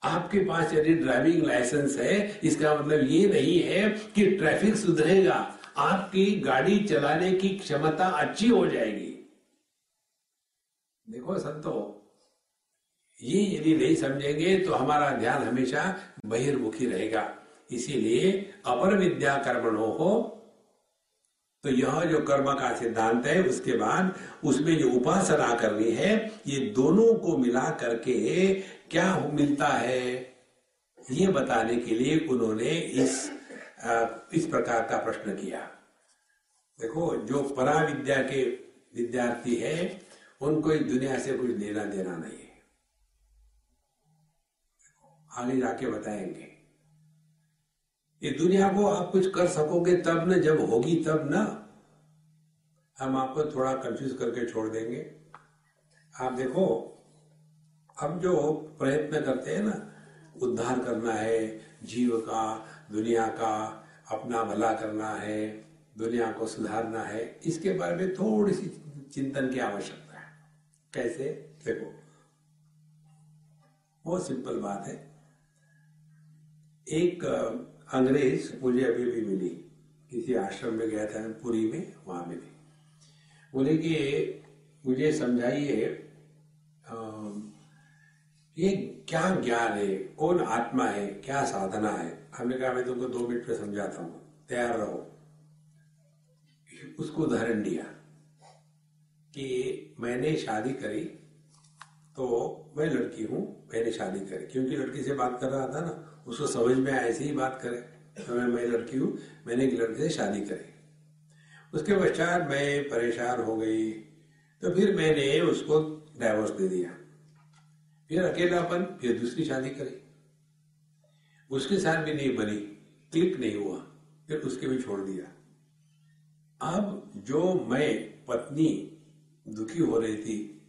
आपके पास यदि ड्राइविंग लाइसेंस है, इसका मतलब ये नहीं है कि ट्रैफ़िक सुधरेगा, आपकी गाड़ी चलाने की क्षमता अच्छी हो जाएगी। देखो संतो, ये यदि नहीं समझेंगे तो हमारा ध्यान हमेशा बहिर्मुखी रहेगा। इसीलिए अपर विद्या कर्मणों हो तो यह जो कर्म का सिद्धांत है, उसके बाद उसमें जो उपासना करनी है, ये दोनों को मिला करके क्या मिलता है? ये बताने के लिए उन्होंने इस इस प्रकार का प्रश्न किया। देखो, जो परा विद्या के विद्यार्थी है, उनको इस दुनिया से कुछ लेना देना नहीं है। आगे जाके बताएँगे। ये दुनिया को आप कुछ कर सकोगे तब न, जब होगी तब न, हम आपको थोड़ा कंफ्यूज करके छोड़ देंगे। आप देखो, हम जो प्रयत्न करते हैं ना, उद्धार करना है, जीव का, दुनिया का, अपना भला करना है, दुनिया को सुधारना है, इसके बारे में थोड़ी सी चिंतन की आवश्यकता है। कैसे? देखो, बहुत सिंपल बात है। एक अंग्रेज़ मुझे अभी भी मिली। किसी आश्रम में गया था, पुरी में, वहाँ मिली। बोले कि मुझे समझाइए ये क्या ज्ञान है? कौन आत्मा है? क्या साधना है? हमने कहा, मैं तुमको दो मिनट में समझाता हूँ। तैयार रहो। उसको उदाहरण दिया कि मैंने शादी करी तो मैं लड़की हूँ, मैंने शादी करी। क्योंकि लड़की से बात कर रहा था ना उसको समझ में ऐसे ही बात करे। तो मैं मैं लड़की हूँ, मैंने एक लड़के से शादी करी। उसके पश्चात मैं परेशान हो गई। तो फिर मैंने उसको डाइवोर्स दे दिया। फिर अकेलापन, फिर दूसरी शादी करी। उसके साथ भी नहीं बनी क्लिक नहीं हुआ, फिर उसके भी छोड़ दिया। अब जो मैं पत्नी दुखी हो रही थी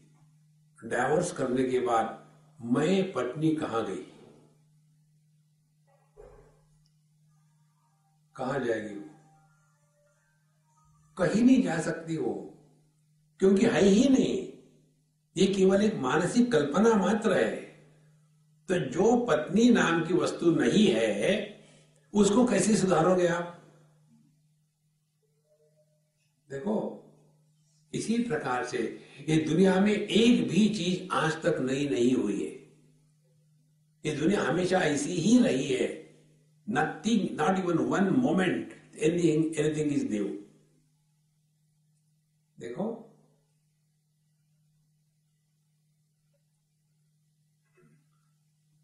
डाइवोर्स करने के बाद मैं पत्नी कहा गई? कहा जाएगी वो? कहीं नहीं जा सकती वो। क्योंकि है ही नहीं। ये केवल एक मानसिक कल्पना मात्र है। तो जो पत्नी नाम की वस्तु नहीं है, उसको कैसे सुधारोगे आप? देखो, इसी प्रकार से ये दुनिया में एक भी चीज़ आज तक नई नहीं हुई है। ये दुनिया हमेशा ऐसी ही रही है। Nothing not even one moment anything anything is new देखो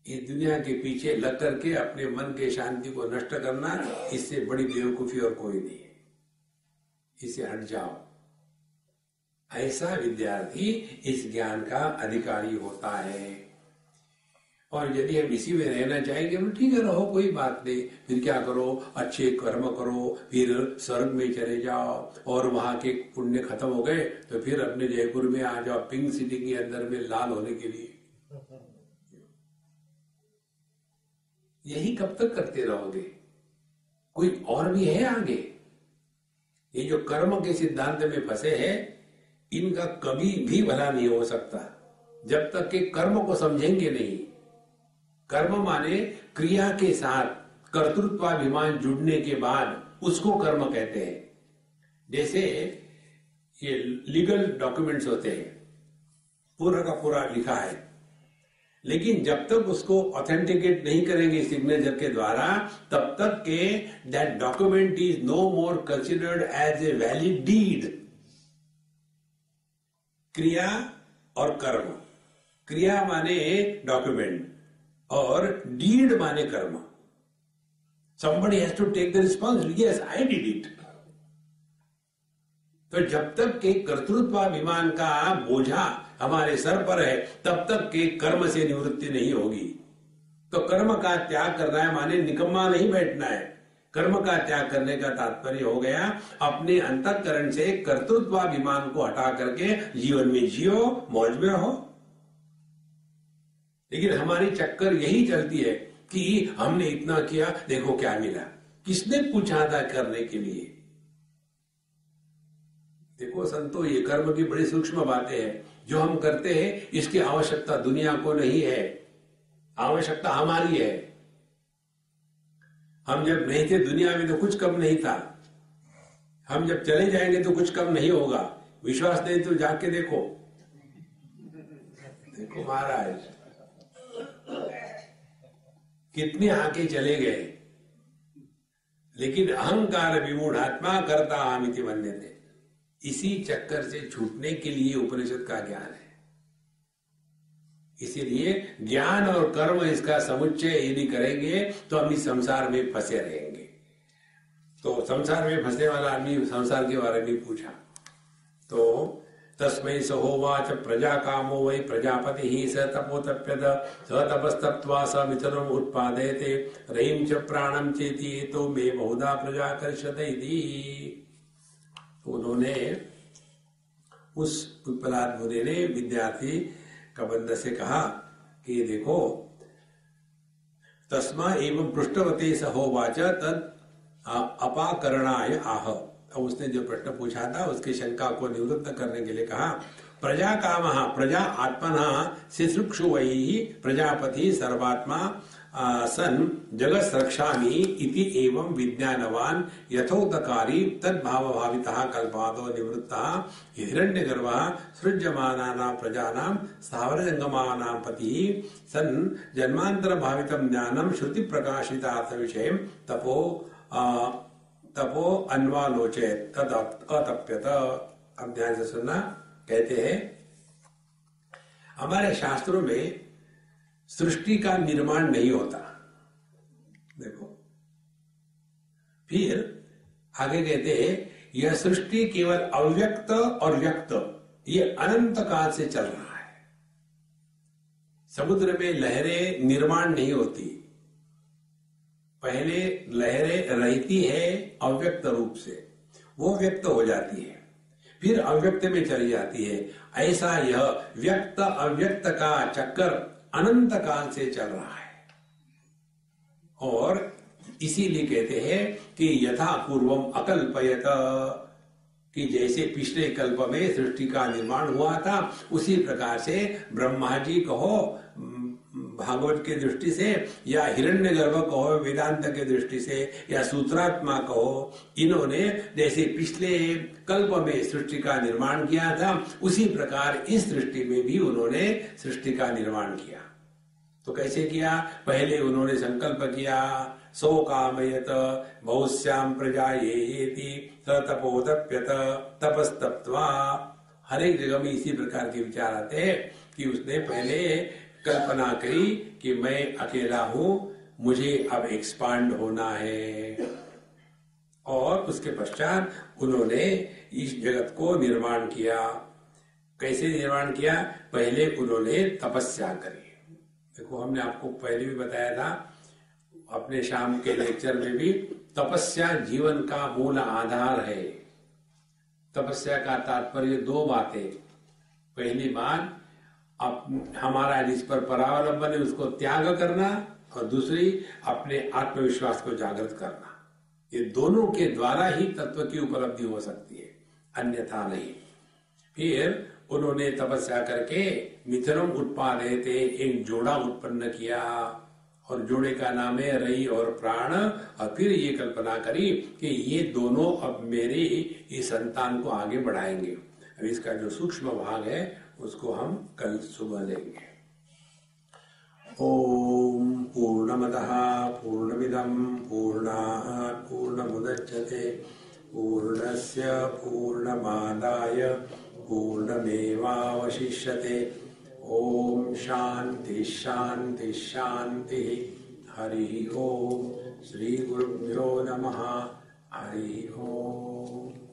ये दुनिया के पीछे लग करके अपने मन के शांति को नष्ट करना, इससे बड़ी बेवकूफ़ी और कोई नहीं है। इसे हट जाओ। ऐसा विद्यार्थी इस ज्ञान का अधिकारी होता है। और यदि हम इसी में रहना चाहेंगे तो ठीक है, रहो, कोई बात नहीं। फिर क्या करो? अच्छे कर्म करो, फिर स्वर्ग में चले जाओ और वहाँ के पुण्य खत्म हो गए तो फिर अपने जयपुर में आ जाओ, पिंक सिटी के अंदर में लाल होने के लिए। यही कब तक करते रहोगे? कोई और भी है आगे? ये जो कर्म के सिद्धांत में फंसे हैं, इनका कभी भी भला नहीं हो सकता। जब तक कि कर्म को समझेंगे नहीं कर्म माने क्रिया के साथ कर्तृत्वाभिमान जुड़ने के बाद उसको कर्म कहते हैं। जैसे ये लीगल डॉक्यूमेंट्स होते हैं। पूरा का पूरा लिखा है। लेकिन जब तक उसको ऑथेंटिकेट नहीं करेंगे सिग्नेचर के द्वारा, तब तक के that document is no more considered as a valid deed क्रिया और कर्म। क्रिया माने डॉक्यूमेंट और डीड माने कर्म। Somebody has to take the responsibility. Yes, i did it. तो जब तक के कर्तृत्वाभिमान का बोझा हमारे सर पर है, तब तक के कर्म से निवृत्ति नहीं होगी। तो कर्म का त्याग करना है, माने निकम्मा नहीं बैठना है। कर्म का त्याग करने का तात्पर्य हो गया, अपने अंतकरण से कर्तृत्वाभिमान को हटा करके जीवन में जियो, मौज में रहो। लेकिन हमारी चक्कर यही चलती है कि हमने इतना किया, देखो क्या मिला। किसने पूछा था करने के लिए? देखो संतो, ये कर्म की बड़ी सूक्ष्म बातें हैं। जो हम करते हैं, इसकी आवश्यकता दुनिया को नहीं है। आवश्यकता हमारी है। हम जब नहीं थे दुनिया में तो कुछ कम नहीं था। हम जब चले जाएँगे तो कुछ कम नहीं होगा। विश्वास नहीं तो जाके देखो। देखो महाराज कितने आके चले गए। लेकिन अहंकार विमूढ़ात्मा करता आमिति बनने थे इसी चक्कर से छूटने के लिए उपनिषद का ज्ञान है। इसीलिए ज्ञान और कर्म इसका समुच्चय यदि करेंगे तो हम इस संसार में फंसे रहेंगे। तो संसार में फंसने वाला आदमी संसार के बारे में पूछा। तो तस्मै सहोवाच प्रजा कामो वै प्रजापति स तपोतप्यत, स तपस्तप्त्वा स मिथुनम उत्पादयते। रहीम च प्राणम चेती तो मे बहुधा प्रजा कर्षते उन्होंने उस प्रहलाद मुनि ने विद्यार्थी कबंध से कहा कि देखो, तस्मा एवं पृष्ठवती सहोवाच तद अपाकरणाय आह। उसने जो प्रश्न पूछा था, उसकी शंका को निवृत्त करने के लिए कहा, प्रजा काम, प्रजा आत्मना शिशुक्षु वही प्रजापति सर्वात्मा सन जगत रक्षामि इति एवं विज्ञानवान यथोक्तकारी तद्भाव भावितः कल्पादो निवृत्तः, हिरण्यगर्भः, सृज्यमानानां प्रजानां स्थावरजङ्गमानां पतिः, सन जन्मांतर भावितं ज्ञानं विषय तपो तपो अन्वालोचे तद अतप्यत। अब ध्यान से सुनना कहते हैं, हमारे शास्त्रों में सृष्टि का निर्माण नहीं होता। देखो। फिर आगे कहते हैं, यह सृष्टि केवल अव्यक्त और व्यक्त, ये अनंत काल से चल रहा है। समुद्र में लहरें निर्माण नहीं होती। पहले लहरें रहती है अव्यक्त रूप से। वो व्यक्त हो जाती है। फिर अव्यक्त में चली जाती है। ऐसा यह व्यक्त अव्यक्त का चक्कर अनंत काल से चल रहा है। और इसीलिए कहते हैं कि यथा पूर्वम अकल्पयत, कि जैसे पिछले कल्प में सृष्टि का निर्माण हुआ था, उसी प्रकार से ब्रह्मा जी कहो भागवत के दृष्टि से, या हिरण्य गर्भ कहो, वेदांत के दृष्टि से, या सूत्रात्मा कहो, इन्होंने जैसे पिछले कल्प में सृष्टि का निर्माण किया था, उसी प्रकार इस सृष्टि में भी उन्होंने सृष्टि का निर्माण किया। तो कैसे किया? पहले उन्होंने संकल्प किया, सो कामयत, बहुश्याम प्रजा ये तपोदप्यत तपस्तप्वा हर एक जगह में इसी प्रकार के विचार आते हैं कि उसने पहले कल्पना करी कि मैं अकेला हूँ, मुझे अब एक्सपांड होना है। और उसके पश्चात उन्होंने इस जगत को निर्माण किया। कैसे निर्माण किया? पहले उन्होंने तपस्या करी। देखो, हमने आपको पहले भी बताया था, अपने शाम के लेक्चर में भी तपस्या जीवन का मूल आधार है। तपस्या का तात्पर्य दो बातें। पहली बात अप, हमारा जिस पर परावलंबन है उसको त्याग करना और दूसरी अपने आत्मविश्वास को जागृत करना। ये दोनों के द्वारा ही तत्व की उपलब्धि हो सकती है अन्यथा नहीं। फिर उन्होंने तपस्या करके मिथुनम उत्पादे थे एक जोड़ा उत्पन्न किया और जोड़े का नाम है रई और प्राण। और फिर ये कल्पना करी कि ये दोनों अब मेरे इस संतान को आगे बढ़ाएँगे। अब इसका जो सूक्ष्म भाग है उसको हम कल सुबह लेंगे। ओम पूर्णमदः पूर्णमिदं पूर्णात् पूर्णमुदच्यते पूर्णस्य पूर्णमादाय पूर्णमेवावशिष्यते। ओम शांति शांति शांति हरि ओम। श्री गुरुभ्यो नमः। हरि ओम।